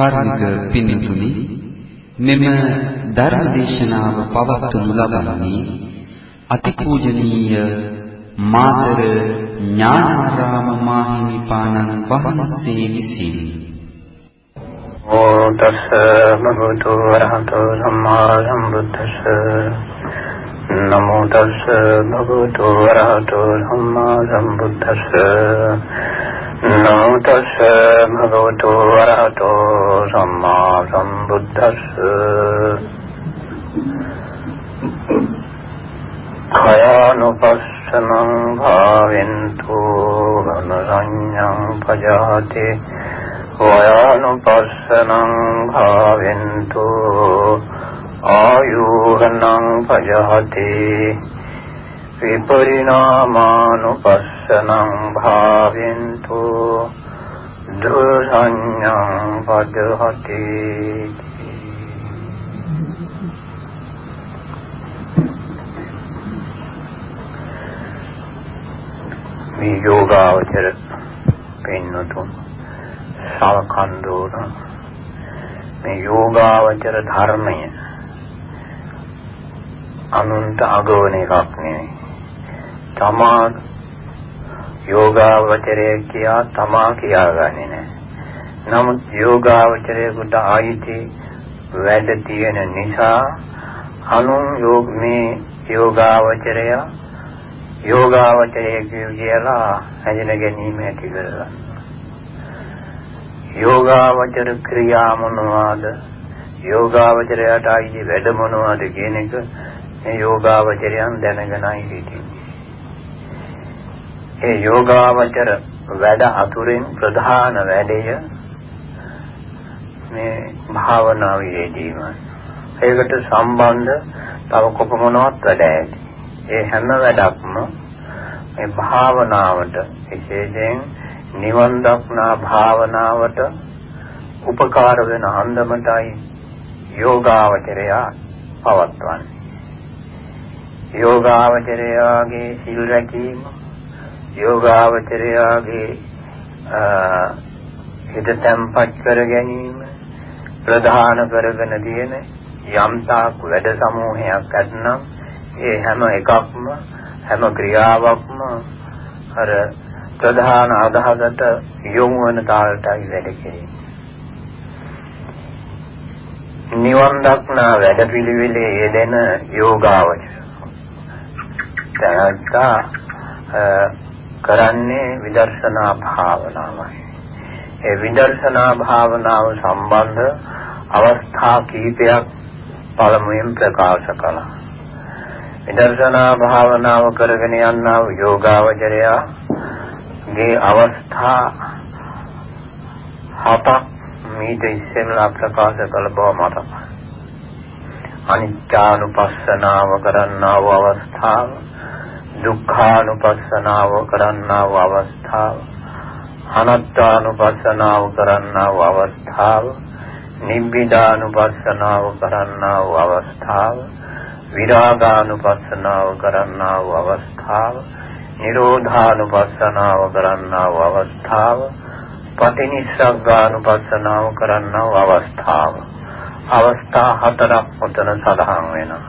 කාර්මික පින්තුනි මෙම ධර්ම දේශනාව පවත්වනු ලබන්නේ අතිපූජනීය මාතර ඥානාරාම මාහිමිපාණන් වහන්සේ විසින්. ඕ තස්ස භගවතු වරහතෝ සම්මා සම්බුද්දස්ස. නමෝ තස්ස භගවතු වරහතෝ සම්මා සම්බුද්දස්ස. නමෝ තස්ස භගවතු වරහතෝ සම්මා සම්බුද්දස්ස khයානුපස්සනං භාවෙන්තු ඝනසඤ්ඤං පජාති වයානුපස්සනං භාවෙන්තු ආයෝහනං පජාති විපරිණාමානුපස්සනං භාවෙන්තු දුසඤ්ඤං පදහති මේ යෝගාවචර පෙන්වතුන් සවකන්දෝන මේ යෝගාවචර ධර්මය අනුන්ට අගවන එකක් නෙවෙයි තමා යෝගාවචරය කියා තමා කියාගන්නේ නැහැ නමුත් යෝගාවචරයකට ආයිති වැඩ තියෙන නිසා අනුන් යෝග මේ යෝගාවචරය යෝගාවචරය කියලා හැදෙන ගැනීම ඇති කරගන්න. යෝගාවචර ක්‍රියා මොනවාද? යෝගාවචරයට ආයේ වැඩ මොනවාද කියන එක මේ යෝගාවචරයන් දැනගෙනයි හිටින්නේ. ඒ යෝගාවචර වැඩ අතුරින් ප්‍රධාන වැඩය මේ භාවනාවේදීමයි. ඒකට සම්බන්ධ තව කොපමණවත් වැඩ ඇති. ඒ හැම වැඩක්ම මේ භාවනාවට විශේෂයෙන් නිවන් දක්නා භාවනාවට උපකාර වෙන අන්දමටයි යෝගාවචරය පවත්වන්නේ. යෝගාවචරයාගේ සිල් රැකීම යෝගාවචරයාගේ හිත තැම්පත් කර ගැනීම ප්‍රධාන කරගෙන තියෙන යම්තාක් වැඩ සමූහයක් ඇතනම් ඒ හැම එකක්ම හැම ක්‍රියාවක්ම අර ප්‍රධාන අදහසට යොමු වන තාලටයි වැඩ කෙරෙන්නේ. නිවන් දක්නා වැඩපිළිවෙලේ යෙදෙන යෝගාවචර. දැනත්තා කරන්නේ විදර්ශනා භාවනාවයි. ඒ විදර්ශනා භාවනාව සම්බන්ධ අවස්ථා කිහිපයක් පළමුවෙන් ප්‍රකාශ කළා. විදර්ශනා භාවනාව කරගෙන යනා වූ යෝගාවචරයාගේ අවස්ථා හතක් මීට ඉස්සෙල්ලා ප්‍රකාශ කළ බව මතකයි. අනිත්‍යානුපස්සනාව කරන්නා වූ අවස්ථාව, දුක්ඛානුපස්සනාව කරන්නා වූ අවස්ථාව, අනාත්මානුපස්සනාව කරන්නා වූ අවස්ථාව, නිබ්බිදානුපස්සනාව කරන්නා වූ අවස්ථාව විරාගානුපස්සනාව කරන්නා වූ අවස්ථාව නිරෝධානුපස්සනාව කරන්නා වූ අවස්ථාව පටිනිස්සග්ගානුපස්සනාව කරන්නා වූ අවස්ථාව. අවස්ථා හතරක් උතන සඳහන් වෙනවා.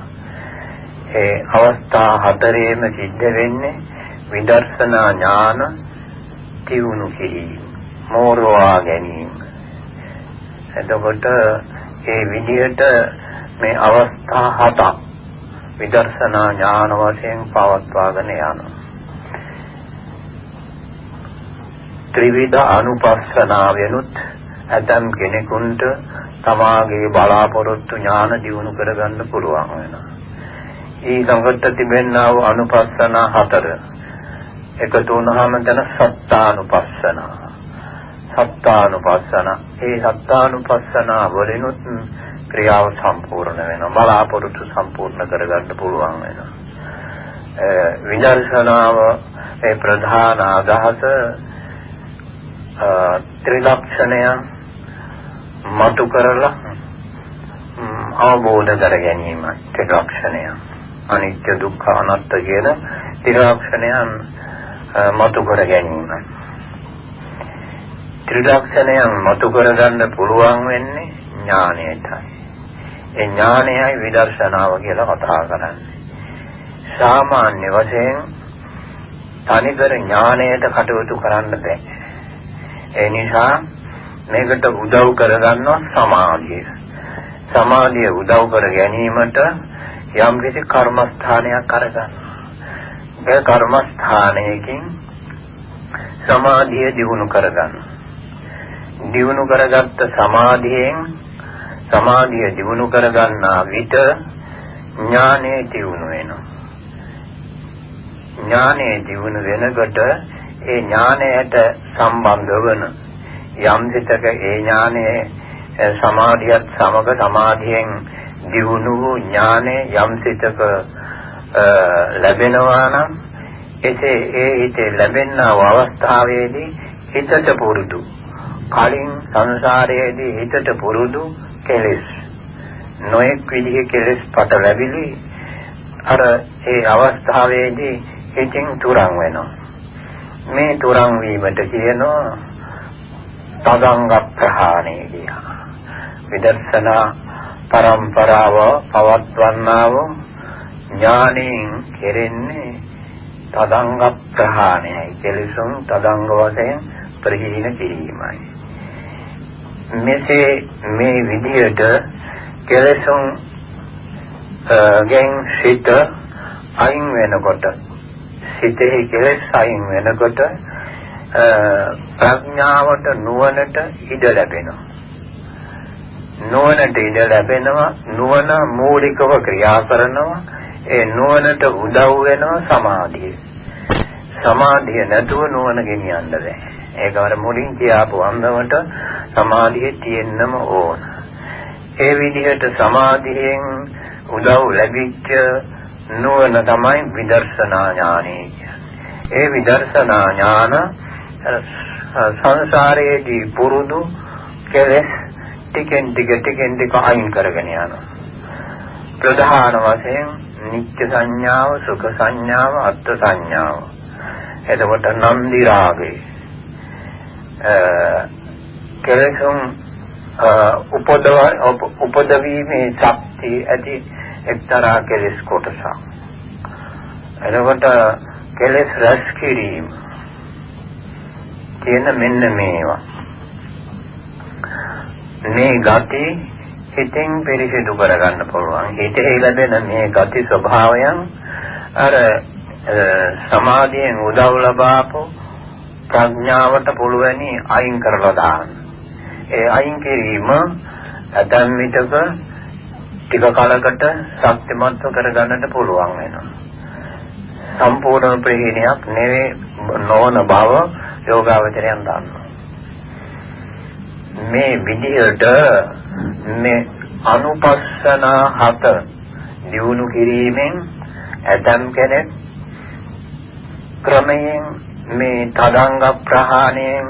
ඒ අවස්ථා හතරේම සිද්ධ වෙන්නේ විදර්ශනා ඥාන තියුණු කිරීම මෝරවා ගැනීම එතකොට ඒ විදිහට මේ අවස්ථා හතක් විදර්ශනා ඥාන වශයෙන් පවත්වාගෙන යනවා. ත්‍රිවිධ අනුපස්සනාවෙනුත් ඇතම් කෙනෙකුට තමාගේ බලාපොරොත්තු ඥාන දියුණු කරගන්න පුළුවන් වෙනවා. ඊළඟට තිබෙනා වූ අනුපස්සනා හතර එකතු වුණාම තන සත්තානුපස්සනා. සත්තානුපස්සන. ඒ සත්තානුපස්සනා වලිනුත් ක්‍රියාව සම්පූර්ණ වෙනවා. බලාපොරොත්තු සම්පූර්ණ කරගන්න පුළුවන් වෙනවා. විදර්ශනාව ඒ ප්‍රධාන අදහස ත්‍රිලක්ෂණය මතු කරලා අවබෝධ කර ගැනීම ත්‍රිලක්ෂණය. අනිත්‍ය දුක්ඛ අනාත්ම කියන ත්‍රිලක්ෂණයන් මතු කර ගැනීම. ත්‍රිලක්ෂණයන් මතු කරගන්න පුළුවන් වෙන්නේ ඥාණයටයි. ඒ ඥාණයයි විදර්ශනාව කියලා කතා කරන්නේ. සාමාන්‍ය වශයෙන් තනිකර ඥාණයට කටයුතු කරන්න බෑ. ඒ නිසා මේකට උදව් කරගන්නවා සමාධිය. සමාධිය උදව් කර ගැනීමට යම් කිසි කර්මස්ථානයක් අරගන්න. ඒ කර්මස්ථානයකින් සමාධිය දිනු කරගන්න. දිනු කරගත්ත සමාධියෙන් සමාධිය දිනු කරගන්නා විට ඥානෙ දිනු වෙනවා. ඥානෙ දිනු වෙනකොට ඒ ඥානයට සම්බන්ධ වන යම් සිතක ඒ ඥානයේ සමාධියත් සමග සමාධියෙන් දියුණු වූ ඥානය යම් සිතක ලැබෙනවා නම් එසේ ඒ හිතේ ලැබෙනා අවස්ථාවේදී හිතට පුරුදු. කලින් සංසාරයේදී හිතට පුරුදු කෙලෙස්. නොඑක් විදිහේ කෙලෙස් පට ලැබිලි. අර ඒ අවස්ථාවේදී හිතින් තුරන් වෙනවා. මේ තුරන් වීමට කියනවා තදංග ප්‍රහාණය කියලා. විදර්ශනා પરම්පරාව පවත්වන්නා වූ ඥාණයෙන් කෙරෙන්නේ තදංග ප්‍රහාණයයි. කෙලෙසුන් තදංග වශයෙන් ප්‍රහීන කිරීමයි. මෙසේ මේ විදියට කෙලෙසුන් ගෙන් සිත අයින් වෙනකොට සිතේ කෙලෙස් අයින් වෙනකොට ප්‍රඥාවට නුවණට ඉඩ ලැබෙනවා. නුවණට ඉඩ ලැබෙනවා නුවණ මූලිකව ක්‍රියා කරනවා ඒ නුවණට උදව් වෙනවා සමාධිය. සමාධිය නැතුව නුවණ ගෙනියන්න බෑ. ඒක අර මුලින් කියාපු අන්දමට සමාධිය තියෙන්නම ඕන. ඒ විදිහට සමාධියෙන් උදව් ලැබිච්ච නුවණ තමයි විදර්ශනා ඥානෙ ඒ විදර්ශනා ඥාන සංසාරයේදී පුරුදු කෙලෙස් ටිකෙන් ටික ටිකෙන් ටික අයින් කරගෙන යනවා. ප්‍රධාන වශයෙන් නිත්‍ය සංඥාව, සුඛ සංඥාව, අත්ත් සංඥාව. එතකොට නන්දි රාගේ කෙලෙසුන් උපදව උපදවීමේ ශක්තිය ඇති එක්තරා කෙලෙස් කොටසක්. එතකොට කෙලෙස් රැස් කිරීම කියන මෙන්න මේවා මේ ගති හිතෙන් පිරිසිදු කරගන්න පුළුවන්. හිතේ ලැබෙන මේ ගති ස්වභාවයන් අර සමාධියෙන් උදව් ලබාපු ප්‍රඥාවට පුළුවනි අයින් කරලා දාන්න. ඒ අයින් කිරීම ඇතන් විටක ටික කලකට ශක්තිමත්ව කරගන්නට පුළුවන් වෙනවා. සම්පූර්ණ ප්‍රහීනයක් නෙවෙයි නොවන බව යෝගාවචරයන් දන්නවා. මේ විදියට මේ අනුපස්සනා හත දියුණු කිරීමෙන් ඇතම් කෙනෙක් ක්‍රමයෙන් මේ තදංග ප්‍රහාණයෙන්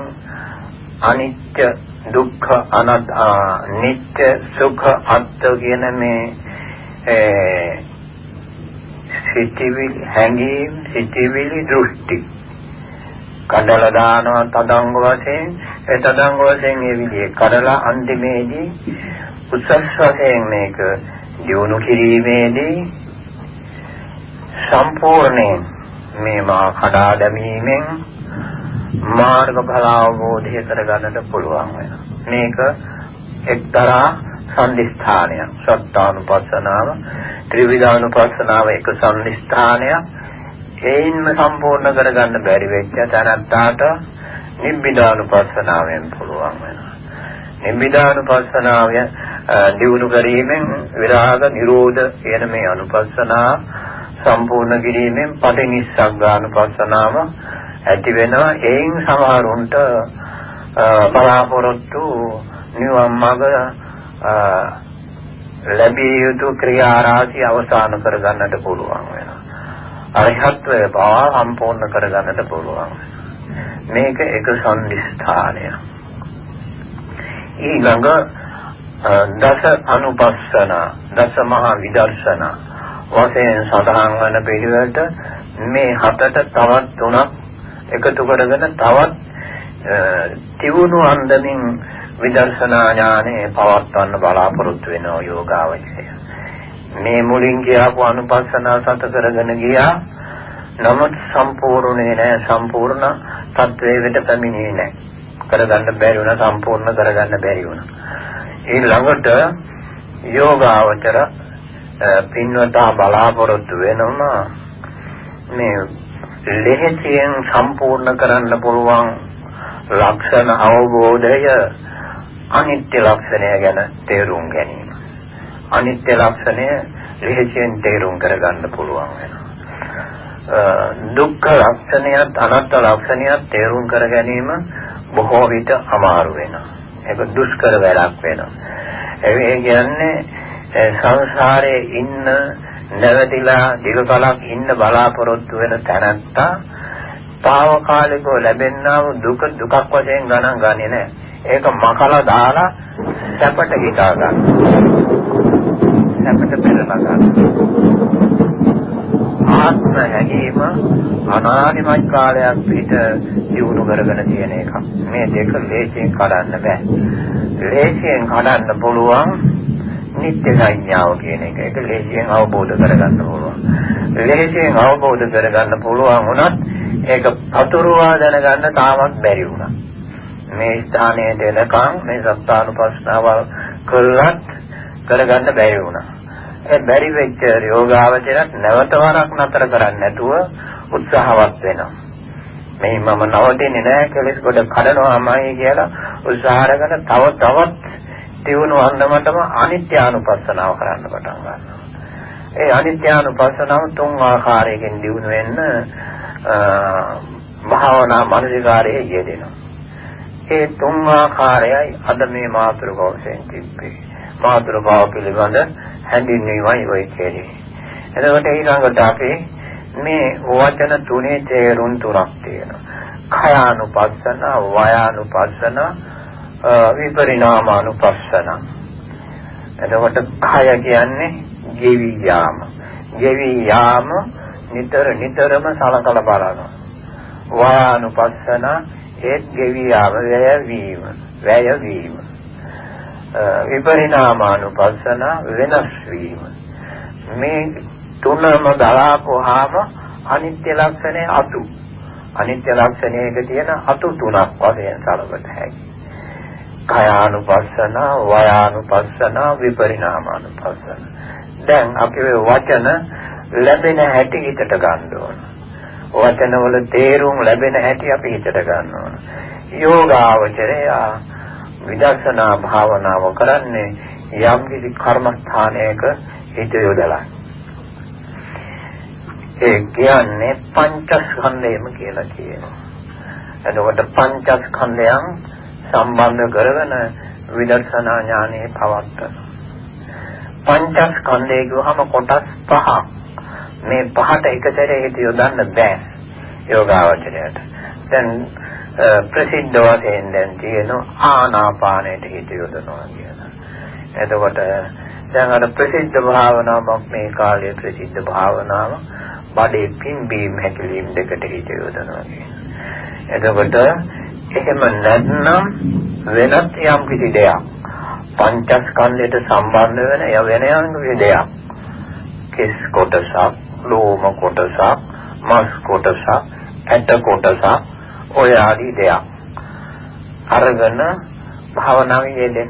අනිත්‍ය දුක්ඛ අනාත්ම නිත්‍ය සුඛ අත්ත්‍ය කියන මේ සිටිවිලි හැඟීම් සිටිවිලි දෘෂ්ටි කඩලා දානවා තදංග වශයෙන්. ඒ තදංග වශයෙන් මේ විදිහේ කඩලා අන්තිමේදී උසස් වශයෙන් මේක දියුණු කිරීමේදී සම්පූර්ණයෙන් මේ මා කඩා දැමීමෙන් මාර්ගඵල අවබෝධය කරගන්නට පුළුවන් වෙනවා. මේක එක්තරා සම්දිස්ථානයක්. සත්තානුපස්සනාව ත්‍රිවිධානුපස්සනාව එක සම්දිස්ථානයක්. ඒයින්ම සම්පූර්ණ කරගන්න බැරි වෙච්ච තැනත්තාට නිබ්බිදානුපස්සනාවෙන් පුළුවන් වෙනවා. නිබ්බිදානුපස්සනාව දිනු කිරීමෙන් විරාග නිරෝධ කියන මේ අනුපස්සනා සම්පූර්ණ කිරීමෙන් පටිනිස්සග්ගානුපස්සනාව ඇති වෙනවා. ඒයින් සමහරුන්ට බලාපොරොත්තු නිවන් මඟ ලැබිය යුතු ක්‍රියා රාශිය අවසන් කරගන්නට පුළුවන් වෙනවා. අරිහත්වය පවා සම්පූර්ණ කරගන්නට පුළුවන්. මේක එක සම්දිස්ථානය. ඊළඟ දස අනුපස්සන දස මහා විදර්ශන වශයෙන් සඳහන් වන පිළිවෙලට මේ හතට තවත් තුනක් එකතු කරගෙන තවත් තියුණු අන්දමින් විදර්ශනා ඥානෙ පවත්වන්න බලාපොරොත්තු වෙන යෝගාවචරය. මේ මුලින් කියපු අනුපස්සනා සත කරගෙන ගියා. නමුත් සම්පූර්ණේ නෑ සම්පූර්ණ තත්වයේ වෙත පැමිණෙන්නේ නෑ. කරගන්න බැරි වුණා සම්පූර්ණ කරගන්න බැරි වුණා. ඊළඟට යෝගාවචර පින්වතා බලාපොරොත්තු වෙනවා මේ ලෙහෙසියෙන් සම්පූර්ණ කරන්න පුළුවන් ලක්ෂණ අවබෝධය අනිත්‍ය ලක්ෂණය ගැන තේරුම් ගැනීම. අනිත්‍ය ලක්ෂණය ලෙහෙසියෙන් තේරුම් කරගන්න පුළුවන් වෙනවා. දුක්ඛ ලක්ෂණයත් අනාත්ම ලක්ෂණයත් තේරුම් කර ගැනීම බොහෝ විට අමාරු වෙනවා. ඒක දුෂ්කර වැඩක් වෙනවා. ඒ කියන්නේ සංසාරයේ ඉන්න නැවතිලා දීර්ඝකාලයක් ඉන්න බලාපොරොත්තු වෙන තැනත්තා తాවකාලිකව ලැබෙනා වූ දුක දුකක් වශයෙන් ගණන් ගන්නේ නැහැ. ඒක මකලා දාලා සැපට හිතා ගන්න. සැපට පෙරලා ගන්න. ආත්ම හැඟීම අනාදිමත් කාලයක් පිට දිනු කරගෙන තියෙන එකක්. මේ දෙක ලේසියෙන් කඩන්න බෑ. ලේසියෙන් කඩන්න පුළුවන් නිත්‍ය සංඥාව කියන එක. ඒක ලේසියෙන් අවබෝධ කරගන්න පුළුවන්. ලේසියෙන් අවබෝධ කරගන්න පුළුවන් වුණත් ඒක පතුරවා දැනගන්න තාමත් බැරි වුණා. මේ ස්ථානයේ දෙනකම් මේ සත්‍යානුපස්සනාව කළත් කරගන්න බැරි වුණා. ඒ බැරි වෙච්ච යෝගාවචරයක් නැවත වරක් නතර කරන්නේ නැතුව උත්සාහවත් වෙනවා. මේ මම නවතින්නේ නැහැ කෙලස් කොට කඩනවාමයි කියලා උත්සාහ කරගෙන තව තවත් දියුණු අන්දමටම අනිත්‍යානුපස්සනාව කරන්න පටන් ගන්නවා. ඒ අනිත්‍යානුපස්සනාව තුන් ආකාරයකින් දියුණු වෙන්න භාවනා මානසිකාරයේ යෙදෙනවා. ඒ තුන් ආකාරයයි අද මේ මාතෘකාවෙන් තිබ්බේ. මාතෘකාව පිළිබඳ හැඳින්වීමයි ඔය කියන්නේ. එතකොට ඊළඟට අපි මේ වචන තුනේ තේරුම් තුනක් තියෙනවා. khයානුපස්සන, වයානුපස්සන, විපරිණාමානුපස්සන. එතකොට කය කියන්නේ ගෙවි යාම. ගෙවි යාම නිතර නිතරම සලකලා බලනවා. වානුපස්සන ඒත් ගෙවි යාම වැය වීම. වැය වීම. විපරිණාමානුපස්සන වෙනස් වීම. මේ තුනම බලාපුවාම අනිත්‍ය ලක්ෂණය අතු. අනිත්‍ය ලක්ෂණයක තියෙන අතු තුනක් වශයෙන් සලකත හැකියි. කයානුපස්සන, වයානුපස්සන, විපරිණාමානුපස්සන. දැන් අපි වචන ලැබෙන හැටි හිතට ගන්න ඕන. වචන වල තේරුම් ලැබෙන හැටි අපි හිතට ගන්න ඕන. යෝගාවචරය විදර්ශනා භාවනාව කරන්නේ යම් කිසි කර්මස්ථානයක හිත යොදලා. ඒ කියන්නේ පංචස්කන්ධයම කියලා කියනවා. එතකොට පංචස්කන්ධයන් සම්බන්ධ කරගෙන විදර්ශනා ඥානෙ පවත්තන. පංචස්කන්ධය කියවහම කොටස් පහක්. මේ පහට එකතරේ හිත යොදන්න බෑ යෝගාවචරයට. දැන් ප්‍රසිද්ධ වශයෙන් දැන් තියෙන ආනාපානයට හිත යොදනවා කියන. එතකොට දැන් අර ප්‍රසිද්ධ භාවනාවක් මේ කාලයේ ප්‍රසිද්ධ භාවනාව බඩේ පිම්බීම හැකිලිම් දෙකට හිත යොදනවා කියන. එතකොට එහෙම නැත්නම් වෙනත් යම් කිසි දෙයක් පංචස්කන්ධයට සම්බන්ධ වෙන ය වෙන යම් කිසි දෙයක් කෙස් කොටසක් ලෝම කොටසක් මස් කොටසක් ඇට කොටසක් ඔය ආදී දෙයක්. අරගෙන භාවනාවේ යෙදෙන.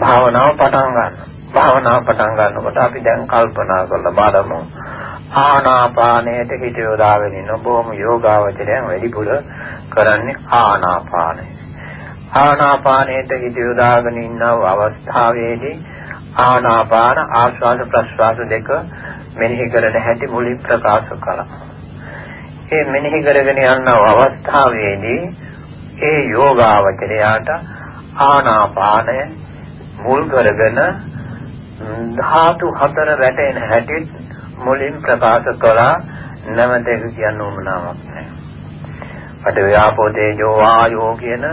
භාවනාව පටන් ගන්න. භාවනාව පටන් ගන්නකොට අපි දැන් කල්පනා කරලා බලමු. ආනාපානයට හිත යොදාගෙන ඉන්න බොහොම යෝගාවචරයන් වැඩිපුර කරන්නේ ආනාපානය. ආනාපානයට හිත යොදාගෙන ඉන්න අවස්ථාවේදී ආනාපාන ආශ්වාස ප්‍රශ්වාස දෙක මෙනෙහි කරන හැටි මුලින් ප්‍රකාශ කළා. ඒ මෙනෙහි කරගෙන යන අවස්ථාවේදී ඒ යෝගාවචරයාට ආනාපානය මුල් කරගෙන ධාතු හතර වැටෙන හැටි මුලින් ප්‍රකාශ කළා නැවත ඒක කියන්න උවමනාවක් නැහැ. අට ව්‍යාපෝ තේජෝ වායෝ කියන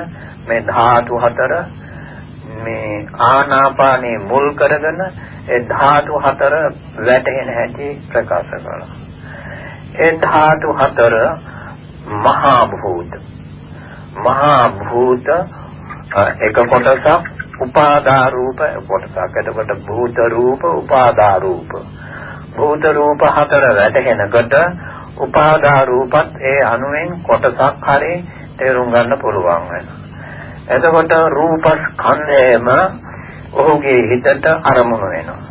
මේ ධාතු හතර මේ ආනාපානේ මුල් කරගෙන ඒ ධාතු හතර වැටෙන හැටි ප්‍රකාශ කළා. ඒ ධාතු හතර මහා භූත. මහා භූත එක කොටසක් උපාදා රූප කොටසක්. එතකොට භූත රූප උපාදා රූප. භූත රූප හතර වැටෙනකොට උපාදා රූපත් ඒ අනුවෙන් කොටසක් හරි තේරුම් ගන්න පුළුවන් වෙනවා. එතකොට රූපස්කන්ධයම ඔහුගේ හිතට අරමුණු වෙනවා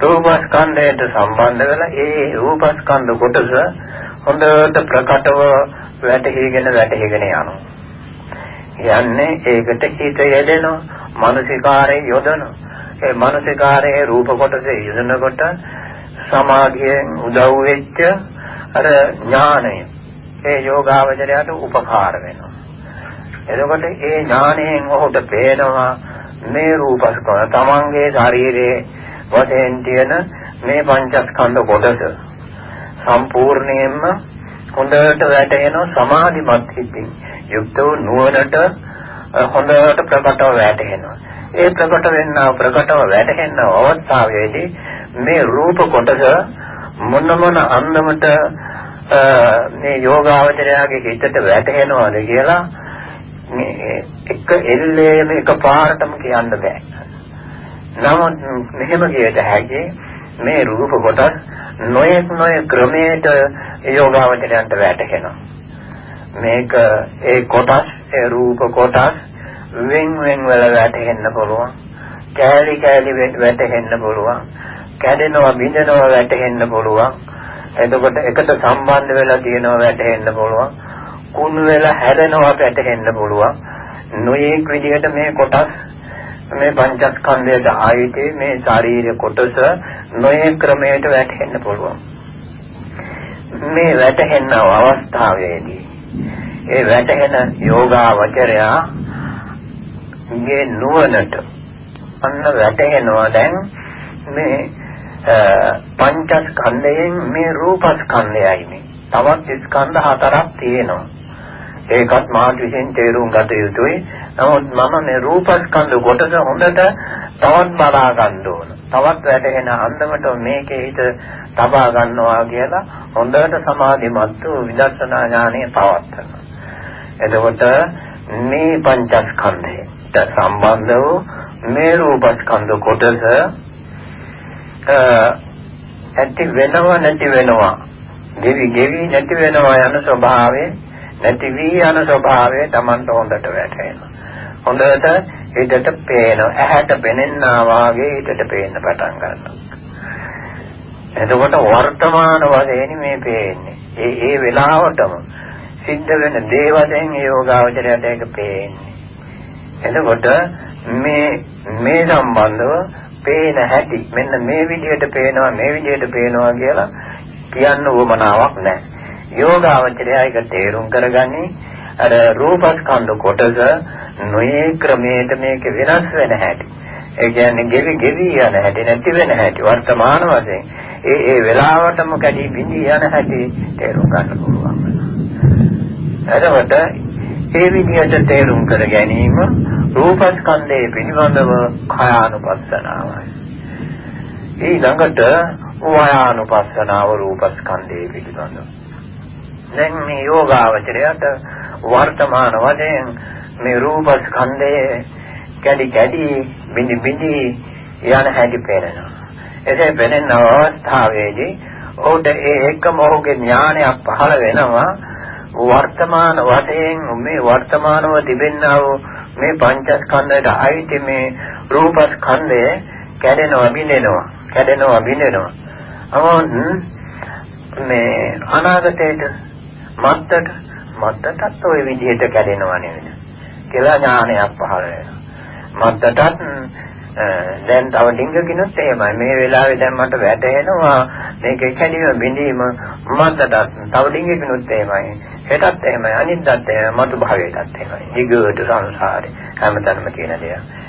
රූපස්කන්ධයට සම්බන්ධ වෙලා ඒ රූපස්කන්ධ කොටස හොඳට ප්‍රකටව වැටහිගෙන වැටහිගෙන යනවා. යන්නේ ඒකට හිත යෙදෙනවා, මානසිකාරය යොදනවා. ඒ මානසිකාරයේ රූප කොටසේ යෙදෙනකොට සමාධියෙන් උදව් වෙච්ච අර ඥාණය ඒ යෝගාවචරයට උපකාර වෙනවා. එතකොට ඒ ඥාණයෙන් ඔහුට පේනවා මේ රූපස්කන්ධ තමන්ගේ ශරීරයේ වශයෙන් තියෙන මේ පංචස්කන්ධ කොටස සම්පූර්ණයෙන්ම හොඳට වැටෙන සමාධිමත් හිතින් යුක්ත වූ නුවණට හොඳට ප්‍රකටව වැටෙනවා. ඒ ප්‍රකට වෙන්න ප්‍රකටව වැටෙන අවස්ථාවේදී මේ රූප කොටස මොන මොන අන්දමට මේ යෝගාවචරයාගේ හිතට වැටෙනවද කියලා මේ එක එල්ලේම එක පාරටම කියන්න බෑ. නමුත් මෙහෙම කියත හැකි මේ රූප කොටස් නොයෙක් නොයෙක් ක්‍රමයට යෝගාවචරයන්ට වැටහෙනවා. මේක ඒ කොටස් ඒ රූප කොටස් වෙන් වෙන් වල වැටෙන්න පුළුවන්. කෑලි කෑලි වැටෙන්න පුළුවන්. කැඩෙනවා බිඳෙනවා වැටෙන්න පුළුවන්. එතකොට එකට සම්බන්ධ වෙලා තියෙනවා වැටෙන්න පුළුවන්. කුණු වෙලා හැදෙනවා වැටෙන්න පුළුවන්. නොයේක් විදිහට මේ කොටස් මේ පංචස්කන්ධයට ආයතේ මේ ශාරීරික කොටස නොයේ ක්‍රමයට වැටෙන්න පුළුවන්. මේ වැටෙන අවස්ථාවේදී ඒ වැටෙන යෝගාවචරයා ගේ නුවණට අන්න වැටෙනවා දැන් මේ පංචස්කන්ධයෙන් මේ රූපස්කන්ධයයි මේ. තවත් ස්කන්ධ හතරක් තියෙනවා. ඒකත් මාත් විසින් තේරුම් ගත යුතුයි. නමුත් මම මේ රූපස්කන්ධ කොටස හොඳට තවත් බලා ගන්න ඕන. තවත් වැටෙන අන්දමට මේකේ හිත තබා ගන්නවා කියලා හොඳට සමාධිමත් වූ විදර්ශනා ඥානය පවත්නවා. එතකොට මේ පංචස්කන්ධයට සම්බන්ධ වූ මේ රූපස්කන්ධ කොටස ඇති වෙනව නැති වෙනවා. ගෙවි ගෙවි නැති වෙනවා යන ස්වභාවයේ නැති වී යන ස්වභාවය Tamanට හොඳට වැටහෙනවා. හොඳට හිතට පේනවා. ඇහැට පෙනෙනා වාගේ හිතට පේන්න පටන් ගන්නවා. එතකොට වර්තමාන වශයෙන් මේ පේන්නේ. ඒ ඒ වෙලාවටම සිද්ධ වෙන දේ වශයෙන් යෝගාවචරයට ඒක පේන්නේ. එතකොට මේ මේ සම්බන්ධව පේන හැටි මෙන්න මේ විදිහට පේනවා මේ විදිහට පේනවා කියලා කියන්න උවමනාවක් නැහැ. යෝගාවචරය ඒක තේරුම් කරගන්නේ අර රූපස්කන්ධ කොටස නොයේ ක්‍රමයට මේක වෙනස් වෙන හැටි. ඒ කියන්නේ ගෙවි ගෙවි යන හැටි නැති වෙන හැටි වර්තමාන වශයෙන් ඒ ඒ වෙලාවටම කැඩි බිඳී යන හැටි තේරුම් ගන්න පුළුවන්. එතකොට ඒ විදිහට තේරුම් කර ගැනීම රූපස්කන්ධයේ පිළිබඳව කායානුපස්සනාවයි. ඊළඟට වායානුපස්සනාව රූපස්කන්ධයේ පිළිබඳව. දැන් මේ යෝගාවචරයට වර්තමාන වශයෙන් මේ රූප ස්කන්ධයේ කැඩි කැඩි බිනි බිනි යන හැටි පේනවා. එසේ පෙනෙන අවස්ථාවේදී ඔහුට ඒ එකම ඔහුගේ ඥානයක් පහළ වෙනවා වර්තමාන වශයෙන් මේ වර්තමානව තිබෙනා වූ මේ පංචස්කන්ධයට අයිති මේ රූපස්කන්ධය කැඩෙනවා බිඳෙනවා කැඩෙනවා බිඳෙනවා. අමොන් මේ අනාගතයට මත්තට මත්තටත් ওই විදිහට කැඩෙනව නෙවෙයි කියලා ඥානයක් පහළ වෙනවා මත්තටත් දැන් තව ඩිංගකිනුත් එහෙමයි මේ වෙලාවේ දැන් මට වැටහෙනවා මේක කැඩීම බිඳීම මත්තටත් තව ඩිංගකිනුත් එහෙමයි හෙටත් එහෙමයි අනිද්දාත් එහෙමයි මතු භාවයටත් එහෙමයි ඊගොට සංසාරේ හැමතැනම තියෙන දෙයක්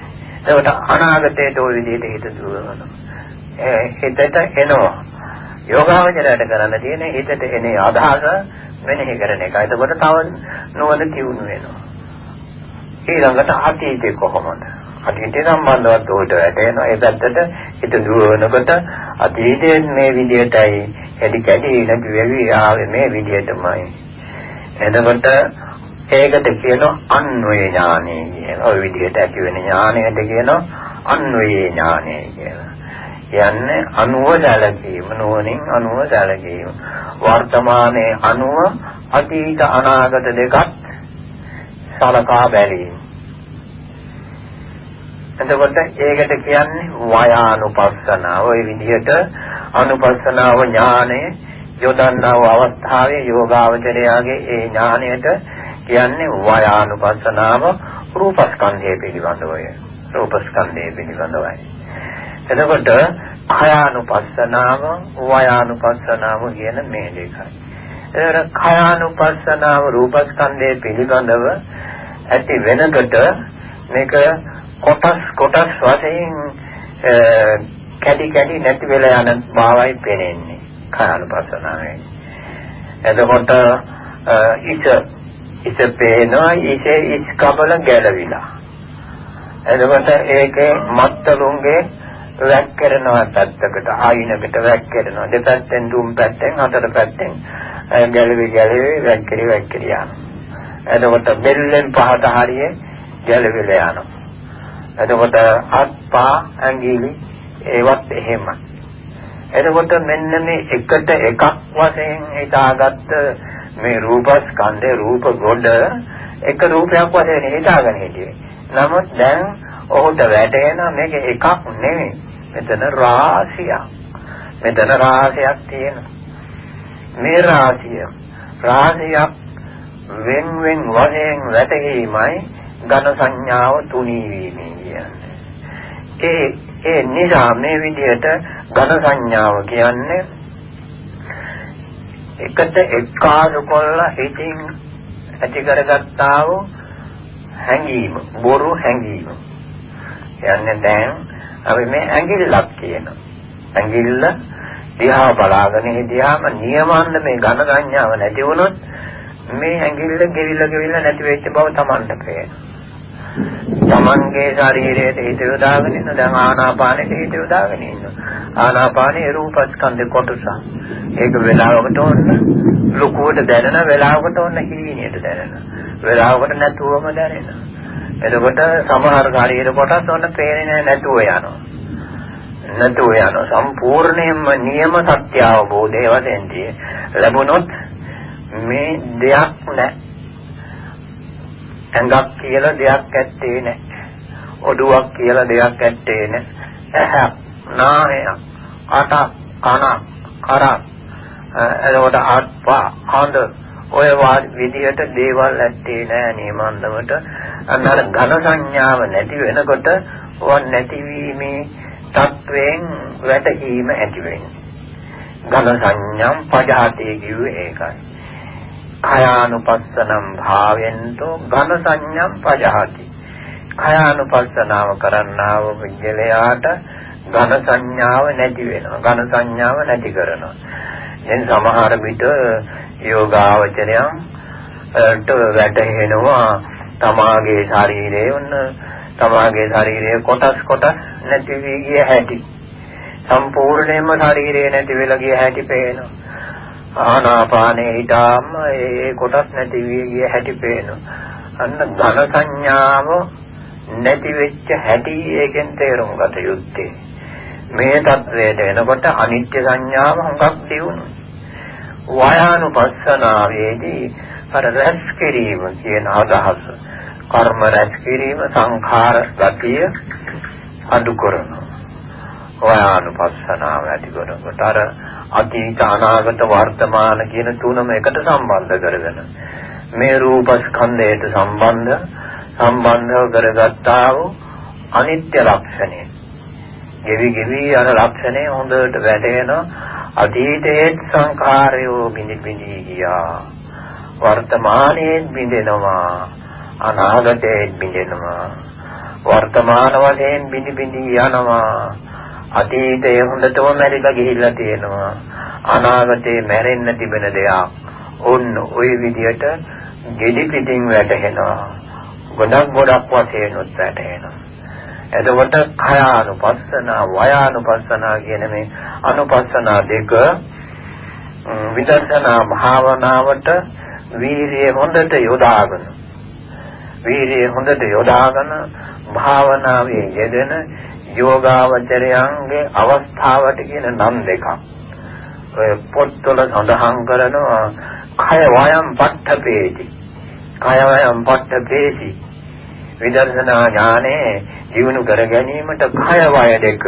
ඒකට අනාගතයට ওই විදිහට හිත දුවනවා ඒ හිතට එනවා යෝගාවචරයට කරන්න තියෙන හිතට එනේ අදහස මෙනෙහි කරන එක. එතකොට තව නොවන තියුණු වෙනවා. ඊළඟට අතීතේ කොහොමද? අතීතේ සම්බන්ධවත් උඩට වැටෙනවා. ඒ පැත්තට හිත දුවනකොට අතීතයේ මේ විදියටයි හැදි කැඩි නැති වෙවි ආවේ මේ විදියටමයි. එතකොට ඒකට කියනවා අන්වේ ඥානය කියලා. ওই විදිහට ඇති වෙන ඥානයට කියනවා අන්වේ ඥානය කියලා. කියන්නේ අනුව සැලකීම නුවණින් අනුව සැලකීම. වර්තමානයේ අනුව අතීත අනාගත දෙකත් සලකා බැලීම. එතකොට ඒකට කියන්නේ වයානුපස්සනාව. ওই විදිහට අනුපස්සනාව ඥානය යොදන්නා වූ අවස්ථාවේ යෝගාවචරයාගේ ඒ ඥානයට කියන්නේ වයානුපස්සනාව රූපස්කන්ධය පිළිබඳවය. රූපස්කන්ධය පිළිබඳවයි. එතකොට khයානුපස්සනාව වයානුපස්සනාව කියන මේ දෙකයි. එතකොට khයානුපස්සනාව රූපස්කන්ධය පිළිබඳව ඇති වෙනකොට මේක කොටස් කොටස් වශයෙන් කැඩි කැඩි නැති වෙලා යන බවයි පේන්නේ khයානුපස්සනාවේ. එතකොට ඉත ඉත පේනවා ඉතේ ඉස් කබල ගැලවිලා. එතකොට ඒකේ මත්තලුන්ගේ වැක්කරනවා පැත්තකට ආයිනකට වැක්කරනවා. දෙපැත්තෙන් දුම් පැත්තෙන් හතර පැත්තෙන් ගැලවි ගැලවි වැක්කරි වැක්කරි යනවා. එතකොට බෙල්ලෙන් පහත හරියේ ගැලවිලා යනවා. එතකොට අත්පා ඇඟිලි ඒවත් එහෙමයි. එතකොට මෙන්න මේ එකට එකක් වශයෙන් හිතාගත්ත මේ රූපස්කන්ධේ රූප ගොඩ එක රූපයක් වශයෙන් හිතාගෙන හිටියේ. නමුත් දැන් ඔහුට වැටෙන මේක එකක් නෙවෙයි මෙතන රාශියක්. මෙතන රාශියක් තියෙනවා. මේ රාශිය රාශියක් වෙන් වෙන් වශයෙන් වැටීමයි ඝන සංඥාව තුනී වීමයි කියන්නේ. ඒ ඒ නිසා මේ විදිහට ඝන සංඥාව කියන්නේ එකට එක්කාසු කොල්ලා හිතින් ඇති කරගත්තා වූ හැඟීම බොරු හැඟීම. කියන්නේ දැන් අපි මේ ඇඟිල්ලක් කියනවා. ඇඟිල්ල දිහා බලාගෙන හිටියාම නියමන්න මේ ඝන සංඥාව නැති වුණොත් මේ ඇඟිල්ල ගෙවිලා ගෙවිලා නැති වෙච්ච බව Tamanට පේනවා. Tamanගේ ශරීරයට හිත යොදාගෙන ඉන්න දැන් ආනාපානෙට හිත යොදාගෙන ඉන්න. ආනාපානේ රූපස්කන්ධ කොටස. ඒක වෙලාවකට ඕන ලොකුවට දැනෙන වෙලාවකට ඕන හීනියට දැනෙන. වෙලාවකට නැතුවම දැනෙන. එතකොට සමහර ශරීර කොටස් ඔන්න පේන්නේ නැතුව යනවා. නැතුව යනවා. සම්පූර්ණයෙන්ම නියම සත්‍ය අවබෝධය වශයෙන් ලැබුණොත් මේ දෙයක් නැහැ. ඇඟක් කියලා දෙයක් ඇත්තේ නැහැ. ඔඩුවක් කියලා දෙයක් ඇත්තේ නැහැ. ඇහක්, නාහයක්, අටක්, කනක්, කරක්, එතකොට අත්පා, හඳ ඔය විදිහට දේවල් ඇත්තේ නැහැ නියමන්දමට අන්න අර ඝන සංඥාව නැති වෙනකොට වන් නැතිවීමේ තත්වයෙන් වැටහීම ඇති වෙන්නේ. ඝන සංඥම් පජාතේ කිව්වේ ඒකයි. khයානුපස්සනම් භාවෙන්තෝ ඝන සංඥම් පජාති. khයානුපස්සනාව කරන්නාව විද්‍යලයාට ඝන සංඥාව නැති වෙනවා. ඝන සංඥාව නැති කරනවා. දැන් සමහර විට යෝගාවචරයන් ට වැටහෙනවා තමාගේ ශරීරයේ වන්න තමාගේ ශරීරයේ කොටස් කොටස් නැති වී ගිය හැටි. සම්පූර්ණයෙන්ම ශරීරය නැති වෙලා ගිය හැටි පේනවා. ආනාපානේ හිතාම ඒ කොටස් නැති වී ගිය හැටි පේනවා. අන්න ඝන සංඥාව නැති වෙච්ච හැටි ඒකෙන් තේරුම් ගත යුත්තේ. මේ தത്വයට එනකොට අනිත්‍ය සංඥාව හුඟක් තියුණා. වායානුපස්සනාවේදී අර රැස් කිරීම කියන අදහස කර්ම රැස් කිරීම සංඛාර ගතිය අඩු කරනවා. වායානුපස්සනාව ඇති කරනකොට අර අතීත අනාගත වර්තමාන කියන තුනම එකට සම්බන්ධ කරගෙන මේ රූපස්කන්ධයට සම්බන්ධ සම්බන්ධව කරගත්තා වූ අනිත්‍ය ලක්ෂණය ගෙවි ගෙවි යන ලක්ෂණය හොඳට වැටෙනවා අතීතයේ සංඛාරයෝ බිනි බිනි ගියා. වර්තමානයේ බිඳෙනවා. අනාගතයේ බිඳෙනවා. වර්තමාන වශයෙන් බිනි බිනි යනවා. අතීතයේ හොඳටම මැරිලා ගිහිල්ලා තියෙනවා. අනාගතේ මැරෙන්න තිබෙන දෙයක් ඔන්න ওই විදියට ගෙඩි පිටින් වැටෙනවා ගොඩක් ගොඩක් වශයෙන් උත් වැටෙනවා එතකොට කයානුපස්සනා වයානුපස්සනා කියන මේ අනුපස්සනා දෙක විදර්ශනා භාවනාවට වීරිය හොඳට යොදාගෙන වීරිය හොඳට යොදාගෙන භාවනාවේ යෙදෙන යෝගාවචරයන්ගේ අවස්ථාවට කියන නම් දෙකක්. ඔය පොත්වල සඳහන් කරනවා කය වයම් පට්ඨපේති. කය වයම් පට්ඨපේති. විදර්ශනා ඥානේ ජීවණු කර ගැනීමට කය වය දෙක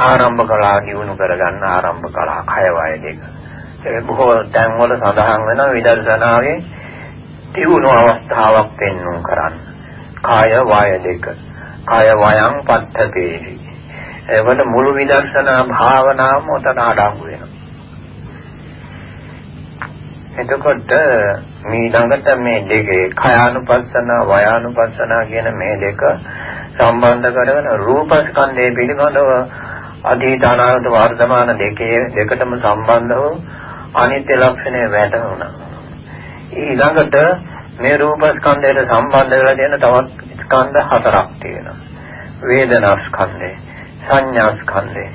ආරම්භ කළා ජීවණු කරගන්න ආරම්භ කළා කය වය දෙක. ඒ බොහෝ තැන්වල සඳහන් වෙනවා විදර්ශනාවේ තියුණු අවස්ථාවක් පෙන්වුම් කරන්න. කාය වාය දෙක. කාය වයං පත්තපේහි. එවන මුළු විදර්ශනා භාවනාවම උතන අඩංගු වෙනවා. එතකොට මේ ළඟට මේ දෙකේ කායානුපස්සන වයානුපස්සන කියන මේ දෙක සම්බන්ධ කරගෙන රූපස්කන්ධය පිළිබඳව අතීත අනාගත වර්තමාන දෙකේ දෙකටම සම්බන්ධව අනිත්‍ය ලක්ෂණය වැටහුණා. ඊළඟට මේ රූපස්කන්ධයට සම්බන්ධ වෙලා තියෙන තවත් ස්කන්ධ හතරක් තියෙනවා. වේදනා ස්කන්ධය, සංඥා ස්කන්ධය,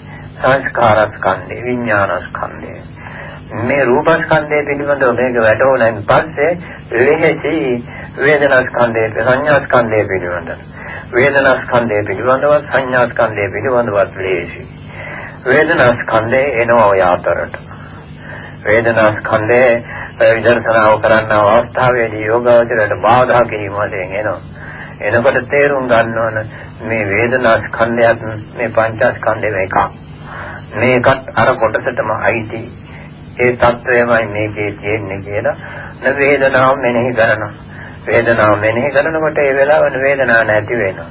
මේ රූපස්කන්ධය පිළිබඳව මේක වැටහුණාන් පස්සේ ලෙහෙසි වේදනා ස්කන්ධය, සංඥා ස්කන්ධය පිළිබඳව. වේදනා ස්කන්ධය පිළිබඳව සංඥා ස්කන්ධය පිළිබඳව ලෙහෙසි. වේදනා ස්කන්ධය එනවා ඔය අතරට. වේදනා ස්කන්ධයේ විදර්ශනාව කරන්න අවස්ථාවේදී යෝගාවචරයට බාධා කිරීම වශයෙන් එනවා. එනකොට තේරුම් ගන්න ඕන මේ වේදනා ස්කන්ධයත් මේ පංචස්කන්ධෙම එකක්. මේකත් අර කොටසටම අයිති. ඒ తත්වයමයි මේකේ තියෙන්නේ කියලා න වේදනාව මෙනෙහි කරනවා. වේදනාව මෙනෙහි කරනකොට ඒ වෙලාවන වේදනාව නැති වෙනවා.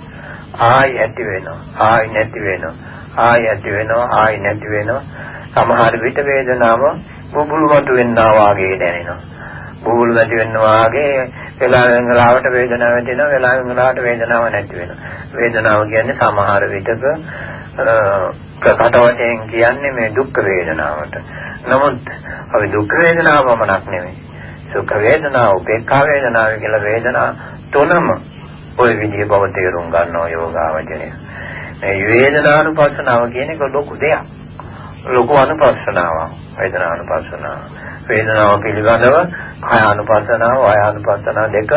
ආයි ඇති වෙනවා. ආයි නැති වෙනවා. ආයි ඇති වෙනවා. ආයි නැති වෙනවා. සමහර විට වේදනාව බුබුලු මතු වෙන්නා වාගේ දැනෙනවා. බුබුලු මතු වෙන්නා වාගේ වෙලාවෙන් වෙලාවට වේදනාව වෙනවා වෙලාවෙන් වෙලාවට වේදනාව නැති වෙනවා. වේදනාව කියන්නේ සමහර විටක ප්‍රකට වශයෙන් කියන්නේ මේ දුක් වේදනාවට. නමුත් අපි දුක් වේදනාව පමණක් නෙමෙයි. සුඛ වේදනාව, උපේක්ඛා වේදනාව කියලා වේදනා තුනම ওই විදිහේ බව තේරුම් ගන්නවා යෝගාවචරය. මේ වේදනානුපස්සනාව කියන එක ලොකු දෙයක්. ලොකු අනුපස්සනාවක්. වේදනානුපස්සනාව. වේදනාව පිළිබඳව කාය අනුපස්සනාව, වාය අනුපස්සනාව දෙක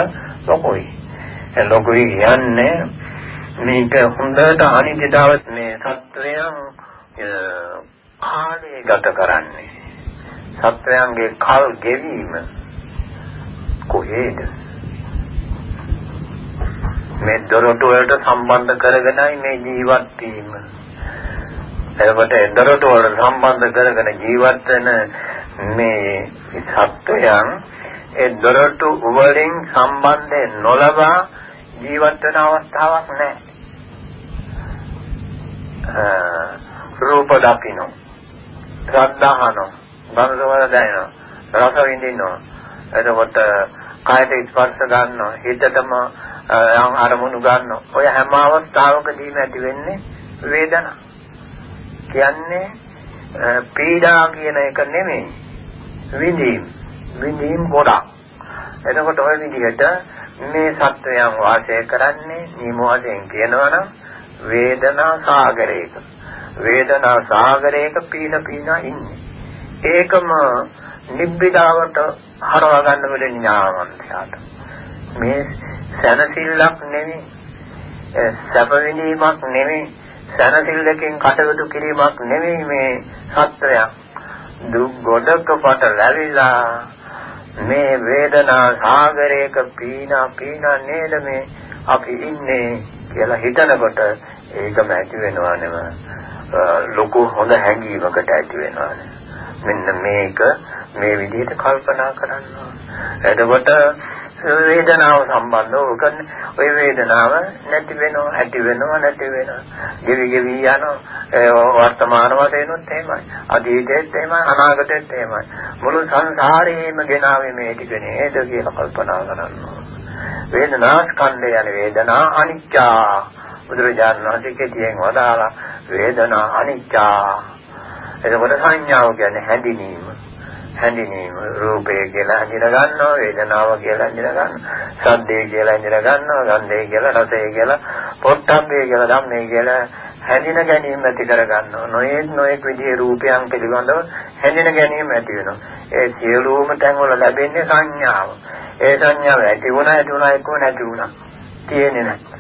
ලොකුයි. ඒ ලොකුයි කියන්නේ මේක හොඳට අනිත්‍යතාව මේ සත්වයන් කාලය ගත කරන්නේ. සත්වයන්ගේ කල් ගෙවීම කොහේද? මේ දොරටු වලට සම්බන්ධ කරගෙනයි මේ ජීවත් වීම. එතකොට දොරටු වලට සම්බන්ධ කරගෙන ජීවත් වෙන මේ සත්වයන් ඒ දොරටු වලින් සම්බන්ධය නොලබා ජීවත් වෙන අවස්ථාවක් නැහැ. රූප දකින්න, ශ්‍රද්ධාහන, බංගවල දැනෙන, රස විඳින්න. එතකොට කායට ස්පර්ශ ගන්නවා, හිතටම අරමුණු ගන්නවා. ඔය හැම අවස්ථාවකදීම ඇති වෙන්නේ වේදනා. කියන්නේ පීඩා කියන එක නෙමෙයි. විඳීම්. විඳීම් ගොඩක්. එතකොට ওই විදිහට මේ සත්වයන් වාසය කරන්නේ නිම වශයෙන් කියනවනම් වේදනා සාගරයක. වේදනා සාගරයක පීන පීන ඉන්නේ. ඒකම නිබ්බිදාවට හරව ගන්න වෙලේ ඥානවන්තයාට. මේ සනසිල්ලක් නෙමෙයි. සැප විඳීමක් නෙමෙයි. සනසිල්ලකින් කටයුතු කිරීමක් නෙමෙයි මේ සත්වයක් දුක් ගොඩක පට ලැබිලා මේ වේදනා සාගරයක පීනා පීනා නේද මේ අපි ඉන්නේ කියලා හිතනකොට ඒකම ඇති වෙනවනෙම ලොකු හොඳ හැඟීමකට ඇති වෙනවනේ මෙන්න මේක මේ විදිහට කල්පනා කරන්න එතකොට වේදනාව සම්බන්ධව කරන ওই වේදනාව නැති වෙනවා ඇති වෙනවා නැති වෙනවා. ගෙවි ගෙවි යන වර්තමාන වශයෙන්ුත් එහෙමයි. අතීතයේත් එහෙමයි අනාගතයේත් එහෙමයි. මුළු සංසාරේම ගෙනාවේ මේ ටික නේද කියලා කල්පනා කරනවා. වේදනා ස්කන්ධය යන වේදනා අනිත්‍යා බුදුරජාණන් වහන්සේ කෙටියෙන් වදාලා වේදනා අනිත්‍යා එතකොට සංඥාව කියන්නේ හැඳිනීම. හැඳිනීම රූපය කියලා හඳින ගන්නවා වේදනාව කියලා හඳින ගන්නවා සද්දේ කියලා හඳින ගන්නවා ගන්ධය කියලා රසය කියලා පොට්ටබ්බේ කියලා ධම්මේ කියලා හැඳින ගැනීම ඇති කර ගන්නවා නොයෙක් නොයෙක් විදිහේ රූපයන් පිළිබඳව හැඳින ගැනීම ඇති වෙනවා. ඒ සියලුම තැන්වල ලැබෙන්නේ සංඥාව. ඒ සංඥාව ඇති වුණා ඇති වුණා එක්කම නැති වුණා. තියෙන්නේ නැහැ.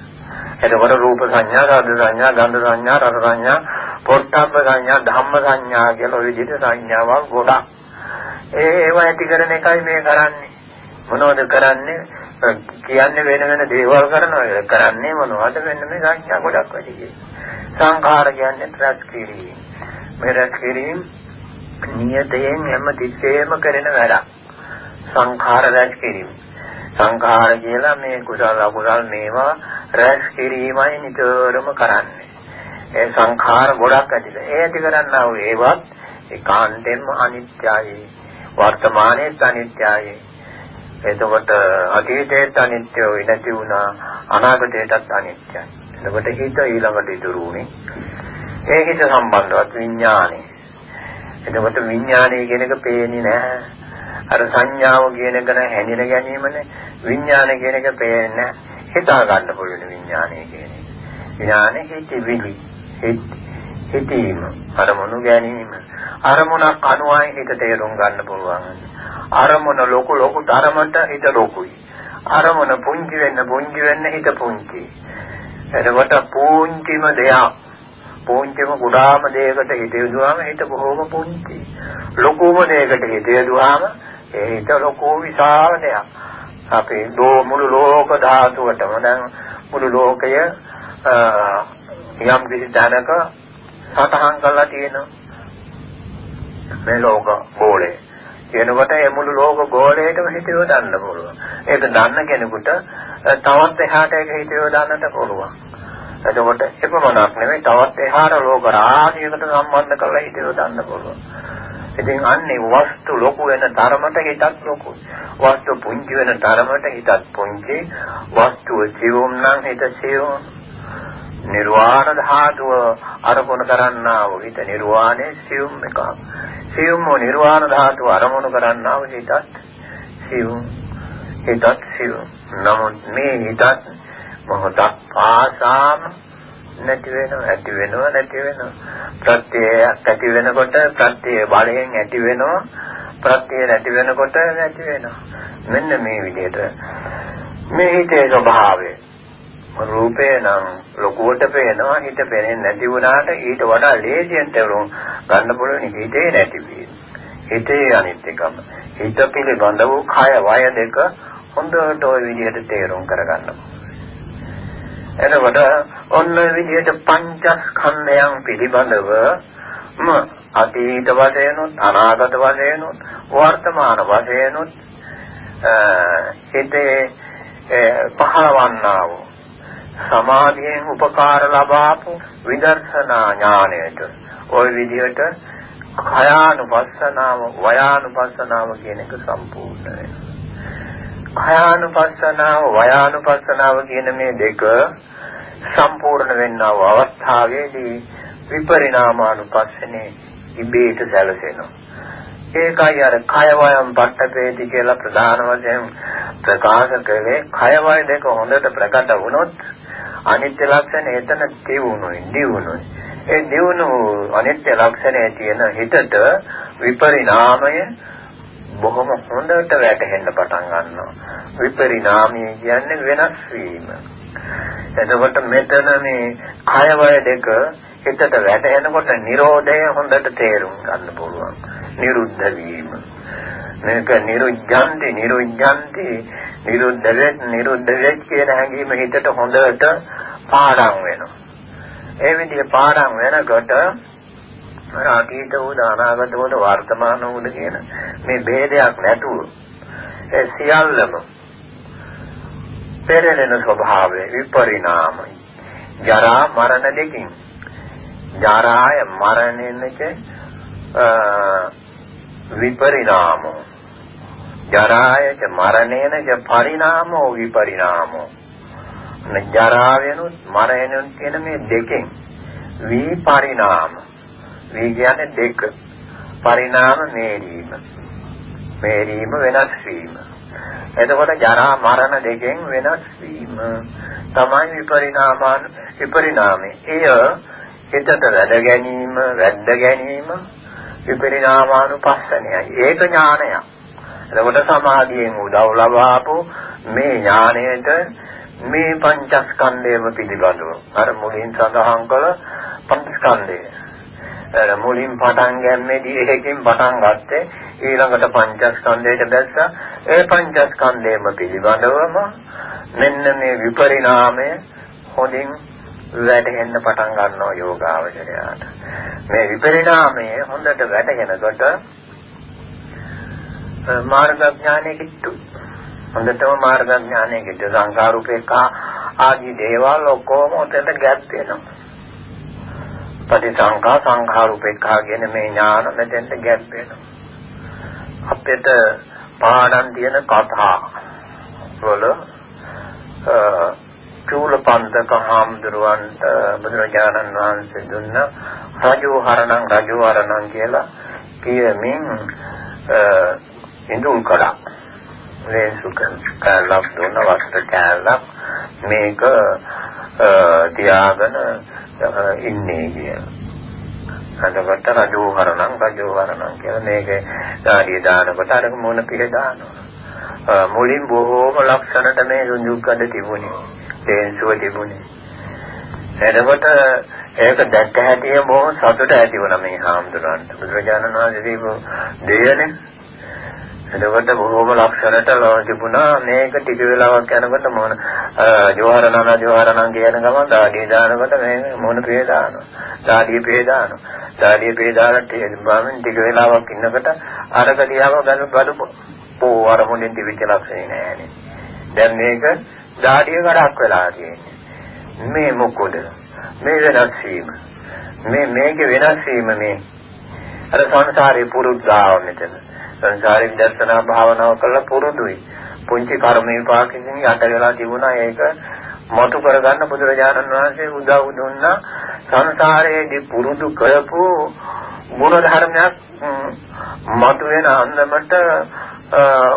එතකොට රූප සංඥා, ශබ්ද සංඥා, ගන්ධ සංඥා, රස සංඥා, පොට්ටබ්බ සංඥා, ධම්ම සංඥා කියලා ওই විදිහට සංඥාවක් ගොඩක්. ඒ ඒව ඇති කරන එකයි මේ කරන්නේ. මොනවද කරන්නේ? කියන්නේ වෙන වෙන දේවල් කරනවා. කරන්නේ මොනවද? වෙන මේ සංඥා ගොඩක් වැඩි කියන්නේ. සංඛාර කියන්නේ රැස් කිරීම. මේ රැස් කිරීම නියතයෙන් හැම තිස්සෙම කරන වැඩක්. සංඛාර රැස් කිරීම. සංඛාර කියලා මේ කුසල අකුසල මේවා රැස් කිරීමයි නිතරම කරන්නේ. ඒ සංඛාර ගොඩක් ඇතිද. ඒ ඇති කරන්නා වූ ඒවත් ඒකාන්තයෙන්ම අනිත්‍යයි. වර්තමානයේත් අනිත්‍යයි. එතකොට අතීතයේත් අනිත්‍යයි නැති වුණා අනාගතයේත් අනිත්‍යයි. එතකොට හිත ඊළඟට ඉතුරු උනේ ඒ හිත සම්බන්ධවත් විඥානේ. එතකොට විඥානේ කියන එක පේන්නේ නැහැ. අර සංඥාව කියන එක න හැඳින ගැනීමනේ විඥාන කියන එක පේන්නේ නැහැ. හිතා ගන්න පුළුවන් විඥානේ කියන එක. විඥානේ හිතවිලි. හිතීම අරමුණු ගැනීම. අරමුණක් අනුවයි හිත තේරුම් ගන්න පුළුවන්. අරමුණ ලොකු ලොකු තරමට හිත ලොකුයි. අරමුණ පුංචි වෙන්න පුංචි වෙන්න හිත පුංචි. එතකොට පුංචිම දෙයක් පුංචිම කුඩාම දෙයකට හිත යොදුවාම හිත බොහොම පුංචි. ලොකුම දෙයකට හිත යොදුවාම ඒ හිත ලොකු විශාල දෙයක්. අපේ දෝ මුළු ලෝක ධාතුවටම දැන් මුළු ලෝකය යම් කිසි දැනක සතහන් කරලා තියෙනවා මේ ලෝක ගෝලය කියනකොට ඒ මුළු ලෝක ගෝලයටම හිතව ගන්න පුළුවන් ඒක දන්න කෙනෙකුට තවත් එහාට ඒක හිතව ගන්නට පුළුවන් එතකොට එපමණක් නෙවෙයි තවත් එහාට ලෝක රාශියකට සම්බන්ධ කරලා හිතව ගන්න පුළුවන් ඉතින් අන්නේ වස්තු ලොකු වෙන තරමට හිතත් ලොකුයි. වස්තු පුංචි වෙන තරමට හිතත් පුංචි. වස්තුව සියුම් නම් හිත සියුම්. නිර්වාණ ධාතුව අරමුණු කරන්නා වූ හිත නිර්වාණය සියුම් එකක්. සියුම් වූ නිර්වාණ ධාතුව අරමුණු කරන්නා වූ හිතත් සියුම්. හිතත් සියුම්. නමුත් මේ හිතත් මොහොතක් පාසාම නැති වෙනවා ඇති වෙනවා නැති වෙනවා ප්‍රත්‍යයක් ඇති වෙනකොට ප්‍රත්‍ය බලයෙන් ඇති වෙනවා ප්‍රත්‍ය නැති වෙනකොට නැති වෙනවා මෙන්න මේ විදිහට මේ හිතේ ස්වභාවය රූපේ නම් ලොකුවට පේනවා හිත පේන්නේ නැති වුණාට ඊට වඩා ලේසියෙන් තේරුම් ගන්න පුළුවන් හිතේ නැති වීම. හිතේ අනිත්‍යකම. හිත පිළිබඳ වූ කය වය දෙක හොඳට ওই විදිහට තේරුම් කරගන්න. එතකොට ඔන්න විදිහට පංචස්කන්ධයන් පිළිබඳව ම අතීත වශයෙන්ුත් අනාගත වශයෙන්ුත් වර්තමාන වශයෙන්ුත් හිතේ පහළවන්නා වූ සමාධියෙන් උපකාර ලබාපු විදර්ශනා ඥාණයට ওই විදිහට khයානුපස්සනාව වයානුපස්සනාව කියන එක සම්පූර්ණ වෙනවා. khයානුපස්සනාව වයානුපස්සනාව කියන මේ දෙක සම්පූර්ණ වෙන්නව අවස්ථාවේදී විපරිණාමානුපස්සනේ ඉබේට සැලසෙනවා. ඒකයි අර කය වයම් පට්ඨපේති කියලා ප්‍රධාන වශයෙන් ප්‍රකාශ කළේ. කය වය දෙක හොඳට ප්‍රකට වුණොත් අනිත්‍ය ලක්ෂණ එතන තියුණුයි දියුණුයි. ඒ දියුණු අනිත්‍ය ලක්ෂණයේ තියෙන හිතට විපරිණාමය බොහොම හොඳට වැටහෙන්න පටන් ගන්නවා. විපරිණාමය කියන්නේ වෙනස් වීම. එතකොට මෙතන මේ කය වය දෙක හිතට වැටෙනකොට Nirodhaය හොඳට තේරුම් ගන්න පුළුවන් නිරුද්ධ වීම මේක නිරුද්ධන්ති නිරුද්ධන්ති නිරුද්ධ වෙත් නිරුද්ධ වෙත් කියන හැඟීම හිතට හොඳට පාඩම් වෙනවා. ඒ විදිහට පාඩම් වෙනකොට අර අතීත වූ අනාගත වූ වර්තමාන වූ කියන මේ ભેදයක් නැතුව ඒ සියල්ලම පෙරලෙන ස්වභාවය විපරිණාමයි. ජරා මරණ දෙකින් ජරාය මරණයනක විපරිණාමෝ. ජරායච මරණේන ච පරිණාමෝ විපරිණාමෝ. ජරා වෙනුත් මරණයනුත් කියන මේ දෙකෙන් විපරිණාම. වී කියන්නේ දෙක. පරිණාම මේරීම. මේරීම වෙනස් වීම. එතකොට ජරා මරණ දෙකෙන් වෙනස් වීම. තමයි විපරිණාමාන විපරිණාමය. එය හිතට වැඩ ගැනීම, වැද්ද ගැනීම විපරිණාමානුපස්සනයයි. ඒක ඥානයක්. එතකොට සමාධියෙන් උදව් ලබාපු මේ ඥාණයට මේ පංචස්කන්ධයම පිළිබඳව අර මුලින් සඳහන් කළ පංචස්කන්ධය අර මුලින් පටන් ගන්නේදී එකකින් පටන් ගත්තේ ඊළඟට පංචස්කන්ධයට දැස්සා ඒ පංචස්කන්ධයම පිළිබඳවම මෙන්න මේ විපරිණාමය හොඳින් වැටහෙන්න පටන් ගන්නවා යෝගාවචරයාට. මේ විපරිණාමය හොඳට වැටහෙනකොට මාර්ගඥානෙ කිට්ටු. හොඳටම මාර්ගඥානෙ කිට්ටු. සංකාරූපේකා ආදී දේවල් ඔක්කොම උතෙන්ට ගැත් වෙනවා. පටිසංකා සංඛාරූපේකා කියන මේ ඥාන මෙතෙන්ට ගැත් වෙනවා. අපිට පාඩම් තියෙන කතා වල චූලපන්තක හාමුදුරුවන්ට බුදුරජාණන් වහන්සේ දුන්න රජෝ හරණං රජෝ හරණං කියලා කියමින් ඉඳුල් කඩක් ලේසු කැලක් දුන්න වස්ත්‍ර කැලක් මේක තියාගෙන ඉන්නේ කියලා. අදකට රජෝ හරණං රජෝ හරණං කියලා මේකේ ධාරිය දානකොට අර මොන පිළ දානවා. මුලින් බොහෝම ලක්ෂණට මේ යුන්ජුක්කඩ තිබුණේ. තේන්සුව තිබුණේ. එතකොට ඒක දැක්ක හැටිය බොහොම සතුට ඇති වුණා මේ හාමුදුරන්ට. බුදුරජාණන් වහන්සේ දීපු දෙයනේ එතකොට බොහෝම ලක්ෂණට තිබුණා. මේක ටික වෙලාවක් යනකොට මොන ජෝහරණන ජෝහරණන් කියන ගමන් දාඩිය දානකොට මේ මොන පේ දානවා දාඩිය පේ දානවා දාඩිය පේ දානට බාමින් ටික වෙලාවක් ඉන්නකොට අරක දිහාම ගන්න බලපො පෝ අර මොනින් තිබිච්ච ලක්ෂණේ නෑනේ. දැන් මේක දාඩිය ගඩක් වෙලා තියෙන්නේ. මේ මොකද? මේ වෙනස් වීම. මේ මේකේ වෙනස් වීම මේ අර සංසාරේ පුරුද්දාව මෙතන. සංසාරික දර්ශනා භාවනාව කළා පුරුදුයි. පුංචි කර්ම විපාකකින් යට වෙලා තිබුණා. ඒක මතු කරගන්න බුදුරජාණන් වහන්සේ උදව් දුන්නා සංසාරයේදී පුරුදු කරපු ගුණ ධර්මයක් මතු වෙන අන්දමට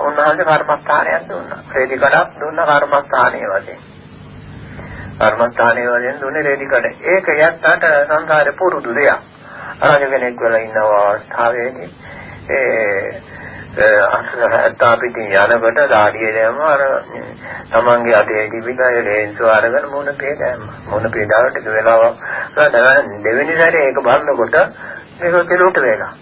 උන්වහන්සේ කර්මස්ථානයක් දුන්නා. රේදි කඩක් දුන්නා කර්මස්ථානයේ වශයෙන්. කර්මස්ථානයේ වශයෙන් දුන්නේ රේදි කඩ. ඒක යත්තට සංසාරේ පුරුදු දෙයක්. රජ කෙනෙක් වෙලා ඉන්න අවස්ථාවේදී ඒ අස්හත්තා පිටින් යනකොට දාඩිය දැම්ම අර තමන්ගේ අතේ තිබිලා ලේන්සුව අරගෙන මොන පේ දැම්ම. මොන පේ දාවට ටික වෙලාවක් දෙවෙනි සැරේ ඒක බලනකොට මේක කෙලුට වෙලා.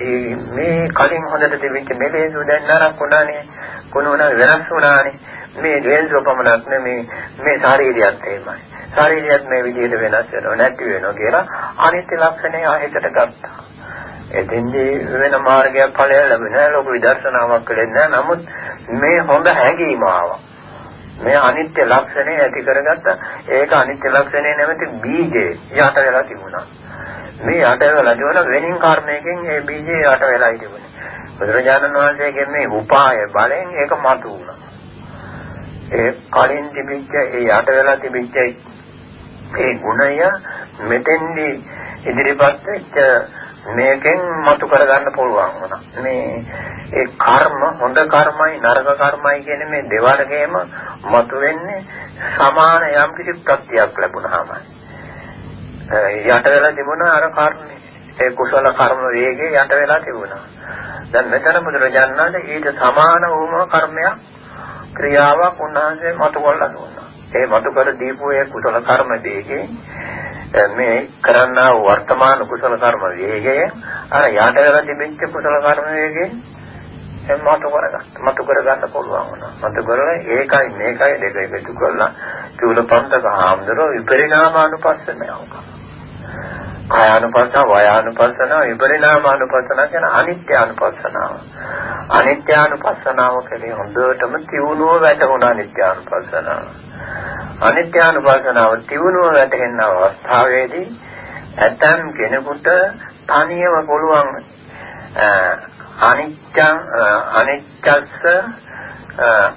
ඒ මේ කලින් හොඳට තිබිච්ච මේ ලේන්සුව දැන් නරක් වුණානේ. කොනෝන වෙනස් වුණානේ. මේ ලේන්සුව පමණක් නෙමේ මේ ශාරීරියත් එහෙමයි. ශාරීරියත් මේ විදිහට වෙනස් වෙනවා නැති වෙනවා කියලා අනිත්‍ය ලක්ෂණය ආහිතට ගත්තා. එතෙන්දී වෙන මාර්ගයක් ඵලයක් ලැබෙන්නේ නැහැ. ලෝක විදර්ශනාවක් කළේ නැහැ. නමුත් මේ හොඳ හැඟීම ආවා. මේ අනිත්‍ය ලක්ෂණය ඇති කරගත්ත ඒක අනිත්‍ය ලක්ෂණය නැමැති බීජේ යට වෙලා තිබුණා. මේ යට වෙලා තිබුණ වෙනින් කර්මයකින් ඒ බීජේ යට වෙලා තිබුණේ. බුදුරජාණන් වහන්සේගේ මේ උපාය බලෙන් ඒක මතු වුණා. ඒ කලින් තිබිච්ච ඒ යට වෙලා තිබිච්ච ඒ ගුණය මෙතෙන්දී ඉදිරිපත් වෙච්ච මේකෙන් මතු කරගන්න පුළුවන් වුණා. මේ ඒ කර්ම හොඳ කර්මයි නරක කර්මයි කියන මේ දෙවර්ගයේම මතු වෙන්නේ සමාන යම් කිසි ප්‍රත්‍යක් ලැබුණාමයි. යට වෙලා තිබුණා අර කර්මේ. ඒ කුසල කර්ම වේගේ යට වෙලා තිබුණා. දැන් මෙතන බුදුරජාණන් වහන්සේ ඊට සමාන වූම කර්මයක් ක්‍රියාවක් උන්වහන්සේ මතු කරලා දුන්නා. ඒ මතු කර දීපු ඒ කුසල කර්ම දෙකේ මේ කරන්නා වර්තමාන කුසල කර්ම වේගය අර යට වෙලා තිබෙච්ච කුසල කර්ම වේගයෙන් එම්මතු කරගන්න මතු කරගන්න පුළුවන් වුණා. මතු කරලා ඒකයි මේකයි දෙක එකතු කරලා චූලපන්තක හාමුදුරුවෝ විපරිණාමානුපස්සනාව. කායානුපස්සන, වයානුපස්සන, විපරිණාමානුපස්සන කියන අනිත්‍ය අනුපස්සනාව. අනිත්‍ය අනුපස්සනාව කියන්නේ හොඳටම තියුණුව වැටුණ අනිත්‍ය අනුපස්සනාව. අනිත්‍යානුපස්සනාව තියුණුව වැටෙන අවස්ථාවේදී ඇතම් කෙනෙකුට තනියම පුළුවන් අනිත්‍යං අනිත්‍යස්ස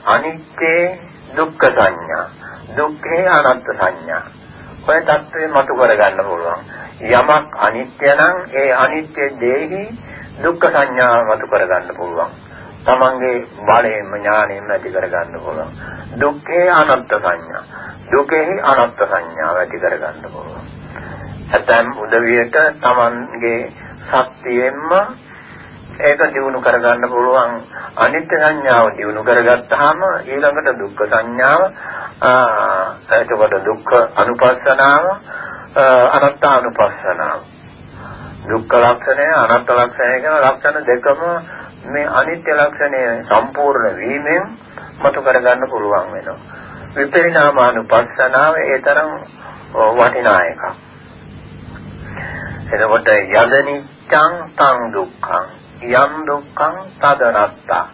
අනිත්‍යේ දුක්ඛ සංඥා දුක්ඛේ අනත්ත් සංඥා ඔය தත්ත්වෙ මතු කරගන්න පුළුවන් යමක් අනිත්‍ය නම් ඒ අනිත්‍ය දෙෙහි දුක්ඛ සංඥා මතු කරගන්න පුළුවන්. තමන්ගේ බලයෙන්ම ඥාණයෙන්ම ඇති කරගන්න පුළුවන්. දුක්ඛේ අනත්ත් සංඥා. දුකෙහි අනත්ත් සංඥාව ඇති කරගන්න පුළුවන්. ඇතැම් උදවියට තමන්ගේ ශක්තියෙන්ම ඒක දිනු කරගන්න පුළුවන් අනිත්‍ය සංඥාව දිනු කරගත්තාම ඊළඟට දුක්ඛ සංඥාව එතකොට දුක්ඛ අනුපස්සනාව අනත්තානුපස්සනාව දුක්ඛ ලක්ෂණය අනාත්ම ලක්ෂණය කියන ලක්ෂණ දෙකම මේ අනිත්‍ය ලක්ෂණය සම්පූර්ණ වීමෙන් මතු කරගන්න පුළුවන් වෙනවා. විපරිණාමානුපස්සනාව ඒ තරම් වටිනා එකක්. එතකොට යදනිච්ඡං තං දුක්ඛං යම් දුක්ඛං තදනත්තා.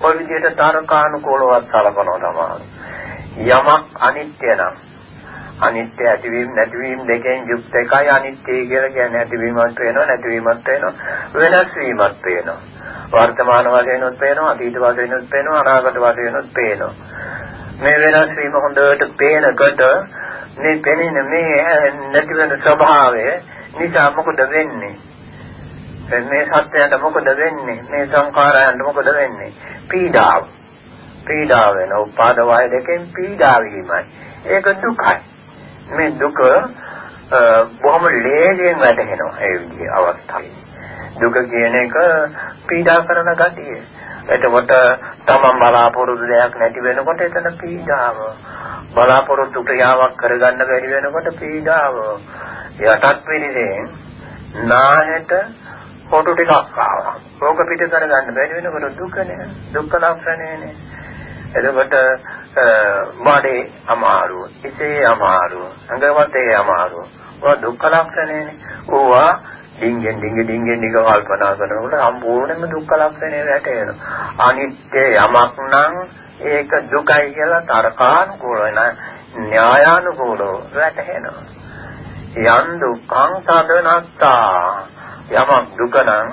ඔය විදිහට තරකානුකූලවත් සලකනවා තමයි. යමක් අනිත්‍ය නම් අනිත්‍ය ඇතිවීම නැතිවීම දෙකෙන් යුක්ත එකයි අනිත්‍ය කියලා කියන්නේ ඇතිවීමත් වෙනවා නැතිවීමත් වෙනවා වෙනස් වීමත් වෙනවා වර්තමාන වශයෙන්ුත් පේනවා අතීත වශයෙන්ුත් පේනවා අනාගත වශයෙන්ුත් පේනවා මේ වෙනස් වීම හොඳට පේනකොට මේ පෙනෙන මේ නැති වෙන ස්වභාවය නිසා මොකද වෙන්නේ මේ සත්‍යයට මොකද වෙන්නේ මේ සංඛාරයන්ට මොකද වෙන්නේ පීඩාව පීඩාව වෙන උපාද වාය දෙකෙන් පීඩා වීමයි ඒක දුකයි මේ දුක බොහොම ලේසියෙන් වැටහෙනවා ඒ විදිහේ අවස්ථාවේ. දුක කියන එක පීඩා කරන ගතිය. එතකොට තමන් බලාපොරොත්තු දෙයක් නැති වෙනකොට එතන පීඩාව. බලාපොරොත්තු ක්‍රියාවක් කරගන්න බැරි වෙනකොට පීඩාව. යටත් පිළිදෙන් නාහෙට ෆොටෝ ටිකක් ආවා. ඕක පිට කරගන්න බැරි වෙනකොට දුකනේ. දුක්ඛ ලක්ෂණයනේ. එතකොට බඩේ අමාරුව, ඉසේ අමාරුව, අඟවතේ අමාරුව. ඔය දුක්ඛ ලක්ෂණයනේ. ඕවා ඩිංගෙන් ඩිංග ඩිංගෙන් ඩිංග කල්පනා කරනකොට සම්පූර්ණයෙන්ම දුක්ඛ ලක්ෂණය වැටෙනවා. අනිත්‍ය යමක් නම් ඒක දුකයි කියලා තර්කානුකූලව න න්‍යායානුකූලව වැටහෙනවා. යන් දුක්ඛං තදනත්තා යමක් දුක නම්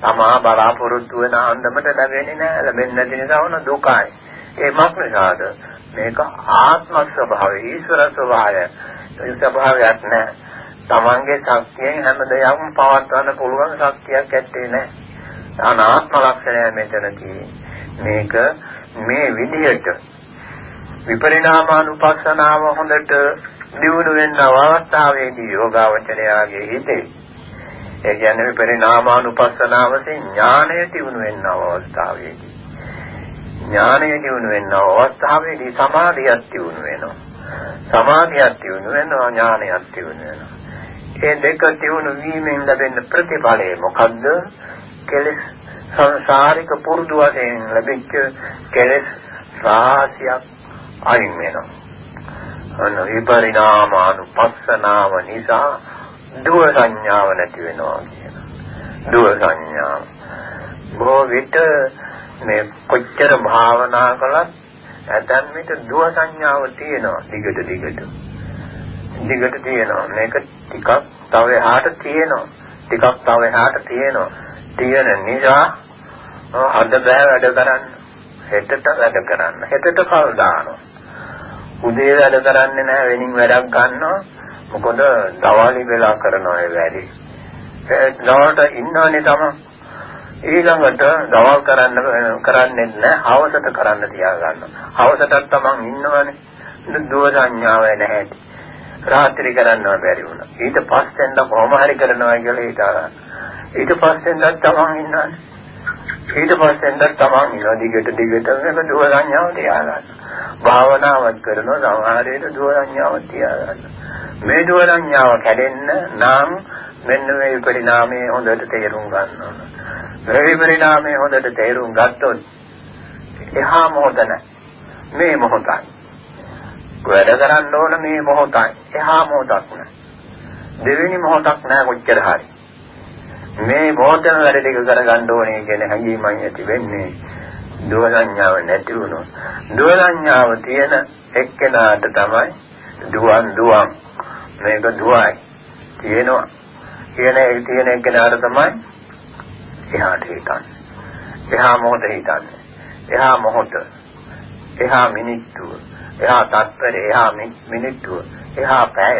තමා බලාපොරොත්තු වෙන අන්දමට ලැබෙන්නේ නැහැ. ලැබෙන්නේ නැති නිසා වුණ දුකයි. ඒ මොක් නිසාද? මේක ආත්ම ස්වභාවය, ඊශ්වර ස්වභාවය. ඒ ස්වභාවයක් නැහැ. තමන්ගේ ශක්තියෙන් හැම දෙයක්ම පවත්වන්න පුළුවන් ශක්තියක් ඇත්තේ නැහැ. අනාත්ම ලක්ෂණය මෙතන මේක මේ විදිහට විපරිණාමානුපස්සනාව හොඳට දියුණු වෙන අවස්ථාවේදී යෝගාවචරයාගේ හිතේ ඒ කියන්නේ විපරිණාමානුපස්සනාවසේ ඥානය දියුණු වෙන අවස්ථාවේදී ඥානය දිනු වෙන අවස්ථාවේදී සමාධියක් දිනු වෙනවා. සමාධියක් දිනු වෙනවා ඥානයක් දිනු වෙනවා. ඒ දෙක දිනු වීමෙන් ලැබෙන ප්‍රතිඵලය මොකද්ද? කෙලෙස් සංසාරික පුරුදු වශයෙන් ලැබිච්ච කෙලෙස් රාශියක් අයින් වෙනවා. අන්න විපරිණාමානුපස්සනාව නිසා දුව සංඥාව නැති වෙනවා කියන. දුව සංඥාව. බොහෝ විට මේ කොච්චර භාවනා කළත් ඇතන් විට දුව සංඥාව තියෙනවා දිගට දිගට. දිගට තියෙනවා. මේක ටිකක් තව එහාට තියෙනවා. ටිකක් තව එහාට තියෙනවා. තියෙන නිසා අද බෑ වැඩ කරන්න. හෙටට වැඩ කරන්න. හෙටට කල් දානවා. උදේ වැඩ කරන්නේ නැහැ වෙනින් වැඩක් ගන්නවා. මොකද දවාලි වෙලා කරනවා ඒ වැඩි. ඒ දවල්ට ඉන්නවනේ තමයි ඊළඟට දවල් කරන්න කරන්නේ නැහැ හවසට කරන්න තියාගන්නවා. හවසටත් තමන් ඉන්නවනේ. දුව සංඥාව නැහැ. රාත්‍රී කරන්නව බැරි වුණා. ඊට පස්සෙන්ද කොහොම හරි කරනවා කියලා හිතාගන්න. ඊට පස්සෙන්ද තමන් ඉන්නවනේ. ඊට පස්සෙන්ද තමන් ඉන්න දිගට දිගට මේක දුව සංඥාව තියාගන්න. භාවනාවක් කරනවා සමහරවිට දුව සංඥාව තියාගන්න. මේ දුව සංඥාව කැඩෙන්න නම් මෙන්න මේ පරිණාමයේ හොඳට තේරුම් ගන්න ඕන. මේ පරිණාමයේ හොඳට තේරුම් ගත්තොත් එහා මොහොත මේ මොහොතයි. වැඩ කරන්න ඕන මේ මොහොතයි. එහා මොහොතක් නෑ. දෙවෙනි මොහොතක් නෑ කොච්චර හරි. මේ මොහොතම වැඩ ටික කරගන්න ඕනේ කියන හැඟීමයි ඇති වෙන්නේ. දුව සංඥාව නැති වුණොත් දුව සංඥාව තියෙන එක්කෙනාට තමයි දුවන් දුවන් මේක දුවයි තියෙනවා කියන ඒ තියෙන එක්කෙනාට තමයි එහාට හිතන්නේ. එහා මොහොත හිතන්නේ. එහා මොහොත. එහා මිනිත්තුව. එහා තත්පරේ එහා මිනිත්තුව. එහා පැය.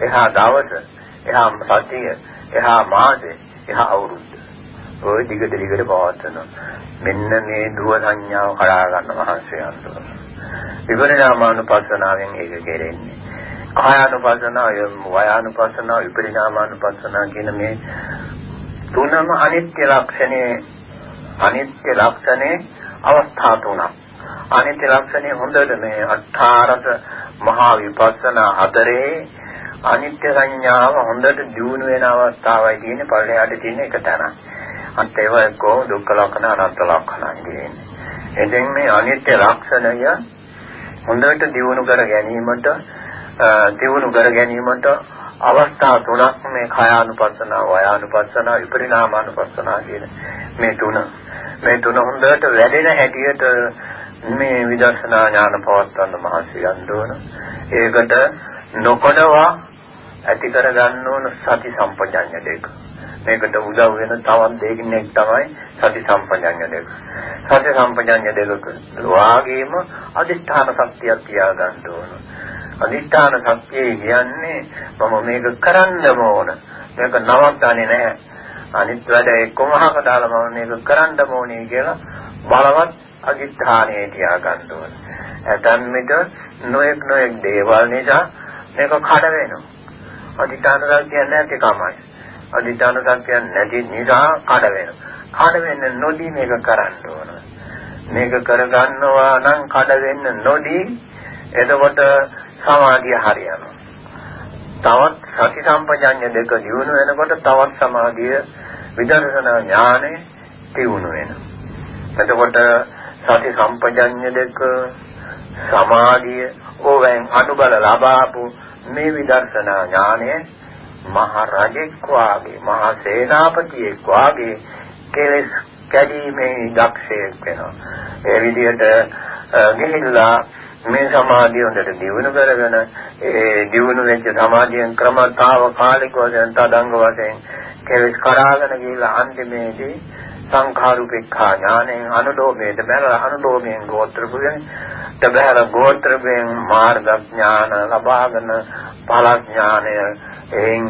එහා දවස. එහා සතිය. එහා මාසෙ. එහා අවුරුද්ද. ඔය දිගට දිගට පවත්වනවා. මෙන්න මේ දුව සංඥාව කඩා ගන්න මහන්සි යනවා. විපරිණාමානුපස්සනාවෙන් ඒක කෙරෙන්නේ. කායානුපස්සනාව, වයානුපස්සනාව, විපරිණාමානුපස්සනාව කියන මේ තුනම අනිත්‍ය ලක්ෂණේ අනිත්‍ය ලක්ෂණේ අවස්ථා තුනක්. අනිත්‍ය ලක්ෂණේ හොඳට මේ අට්ඨාරස මහා විපස්සනා හතරේ අනිත්‍ය සංඥාව හොඳට දියුණු වෙන අවස්ථාවයි තියෙන්නේ පළලයට තියෙන එක තැනක්. අත් ඒව එක්කෝ දුක්ඛ ලක්ෂණ අනාත්ම ලක්ෂණ කියන්නේ. එතෙන් මේ අනිත්‍ය ලක්ෂණය හොඳට දියුණු කර ගැනීමට දියුණු කර ගැනීමට අවස්ථා තුනක් මේ කායානුපස්සන, වයානුපස්සන, විපරිණාමානුපස්සන කියන මේ තුන. මේ තුන හොඳට වැඩෙන හැටියට මේ විදර්ශනා ඥාන පවත්වන්න මහන්සි ගන්න ඕන. ඒකට නොකඩවා ඇති කර ගන්න ඕන සති සම්පජඤ්ඤ දෙක. මේකට උදව් වෙන තවත් දෙකින් එක් තමයි සති සම්පජඤ්ඤ දෙක. සති සම්පජඤ්ඤ දෙක වාගේම අදිෂ්ඨාන ශක්තියක් තියා ගන්න ඕන. අදිෂ්ඨාන ශක්තිය කියන්නේ මම මේක කරන්නම ඕන. මේක නවත්තන්නේ නැහැ. අනිත් වැඩ එක්කම අහක දාලා මම මේක කරන්නම ඕනේ කියලා බලවත් අදිෂ්ඨානයේ තියා ගන්න ඕන. ඇතන් මෙත නොඑක් නොඑක් දේවල් නිසා මේක කඩ වෙනවා. අදිෂ්ඨාන ශක්තිය නැති කමයි. අදිෂ්ඨාන ශක්තිය නැති නිසා කඩ වෙනවා. කඩ වෙන්න නොදී මේක කරන්න ඕන. මේක කරගන්නවා නම් කඩ වෙන්න නොදී එතකොට සමාධිය හරියනවා. තවත් සති සම්පජඤ්ඤ දෙක දිනු වෙනකොට තවත් සමාධිය විදර්ශනා ඥානෙ දිනු වෙනවා. එතකොට සති සම්පජඤ්ඤ දෙක සමාධිය ඕවෙන් අනුබල ලබාපු මේ විදර්ශනා ඥානය මහ රජෙක් වාගේ මහ සේනාපතියෙක් වාගේ කෙලස් කැඩීමේ දක්ෂයෙක් වෙනවා. ඒ විදිහට ගිහිල්ලා මේ සමාධිය හොඳට දියුණු කරගෙන ඒ දියුණු වෙච්ච සමාධියෙන් ක්‍රමතාව කාලික වශයෙන් තදංග වශයෙන් කෙලස් කරාගෙන ගිහිල්ලා අන්තිමේදී සංඛාරුපේක්ඛා ඥාණයෙන් අනුලෝමයට බැලලා අනුලෝමයෙන් ගෝත්‍රපුයෙන් තබහර ගෝත්‍රයෙන් මාර්ග ඥාන ලබාගෙන ඵල ඥානය එයින්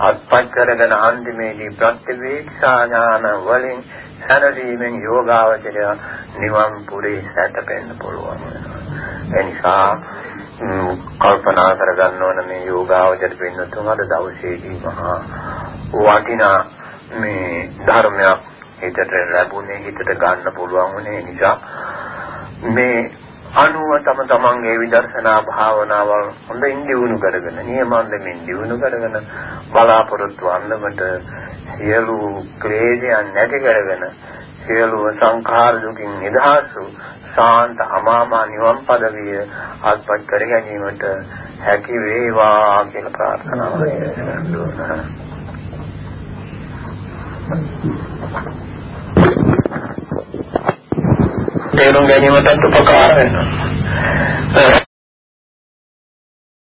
අත්පත් කරගෙන අන්තිමේදී ප්‍රත්‍යවේක්ෂා ඥාන වලින් සැනසීමෙන් යෝගාවචරය නිවන් පුරේ සැතපෙන්න පුළුවන් වෙනවා. ඒ නිසා කල්පනා කරගන්න ඕන මේ යෝගාවචර පින්නතුන් අද දවසේදී මහා වටිනා මේ ධර්මයක් හිතට ලැබුණේ හිතට ගන්න පුළුවන් වුණේ නිසා මේ අනුව තම තමන්ගේ විදර්ශනා භාවනාවල් හොඳින් දියුණු කරගෙන නියමන්දමින් දියුණු කරගෙන බලාපොරොත්තු වන්නමට සියලු ක්ලේශයන් නැති කරගෙන සියලු සංඛාර දුකින් නිදහස් වූ සාන්ත අමාමා නිවන් පදවිය අත්පත් කර ගැනීමට හැකි වේවා කියලා ප්‍රාර්ථනා කරනවා. තේරුම් ගැනීමට උපකාර වෙනවා.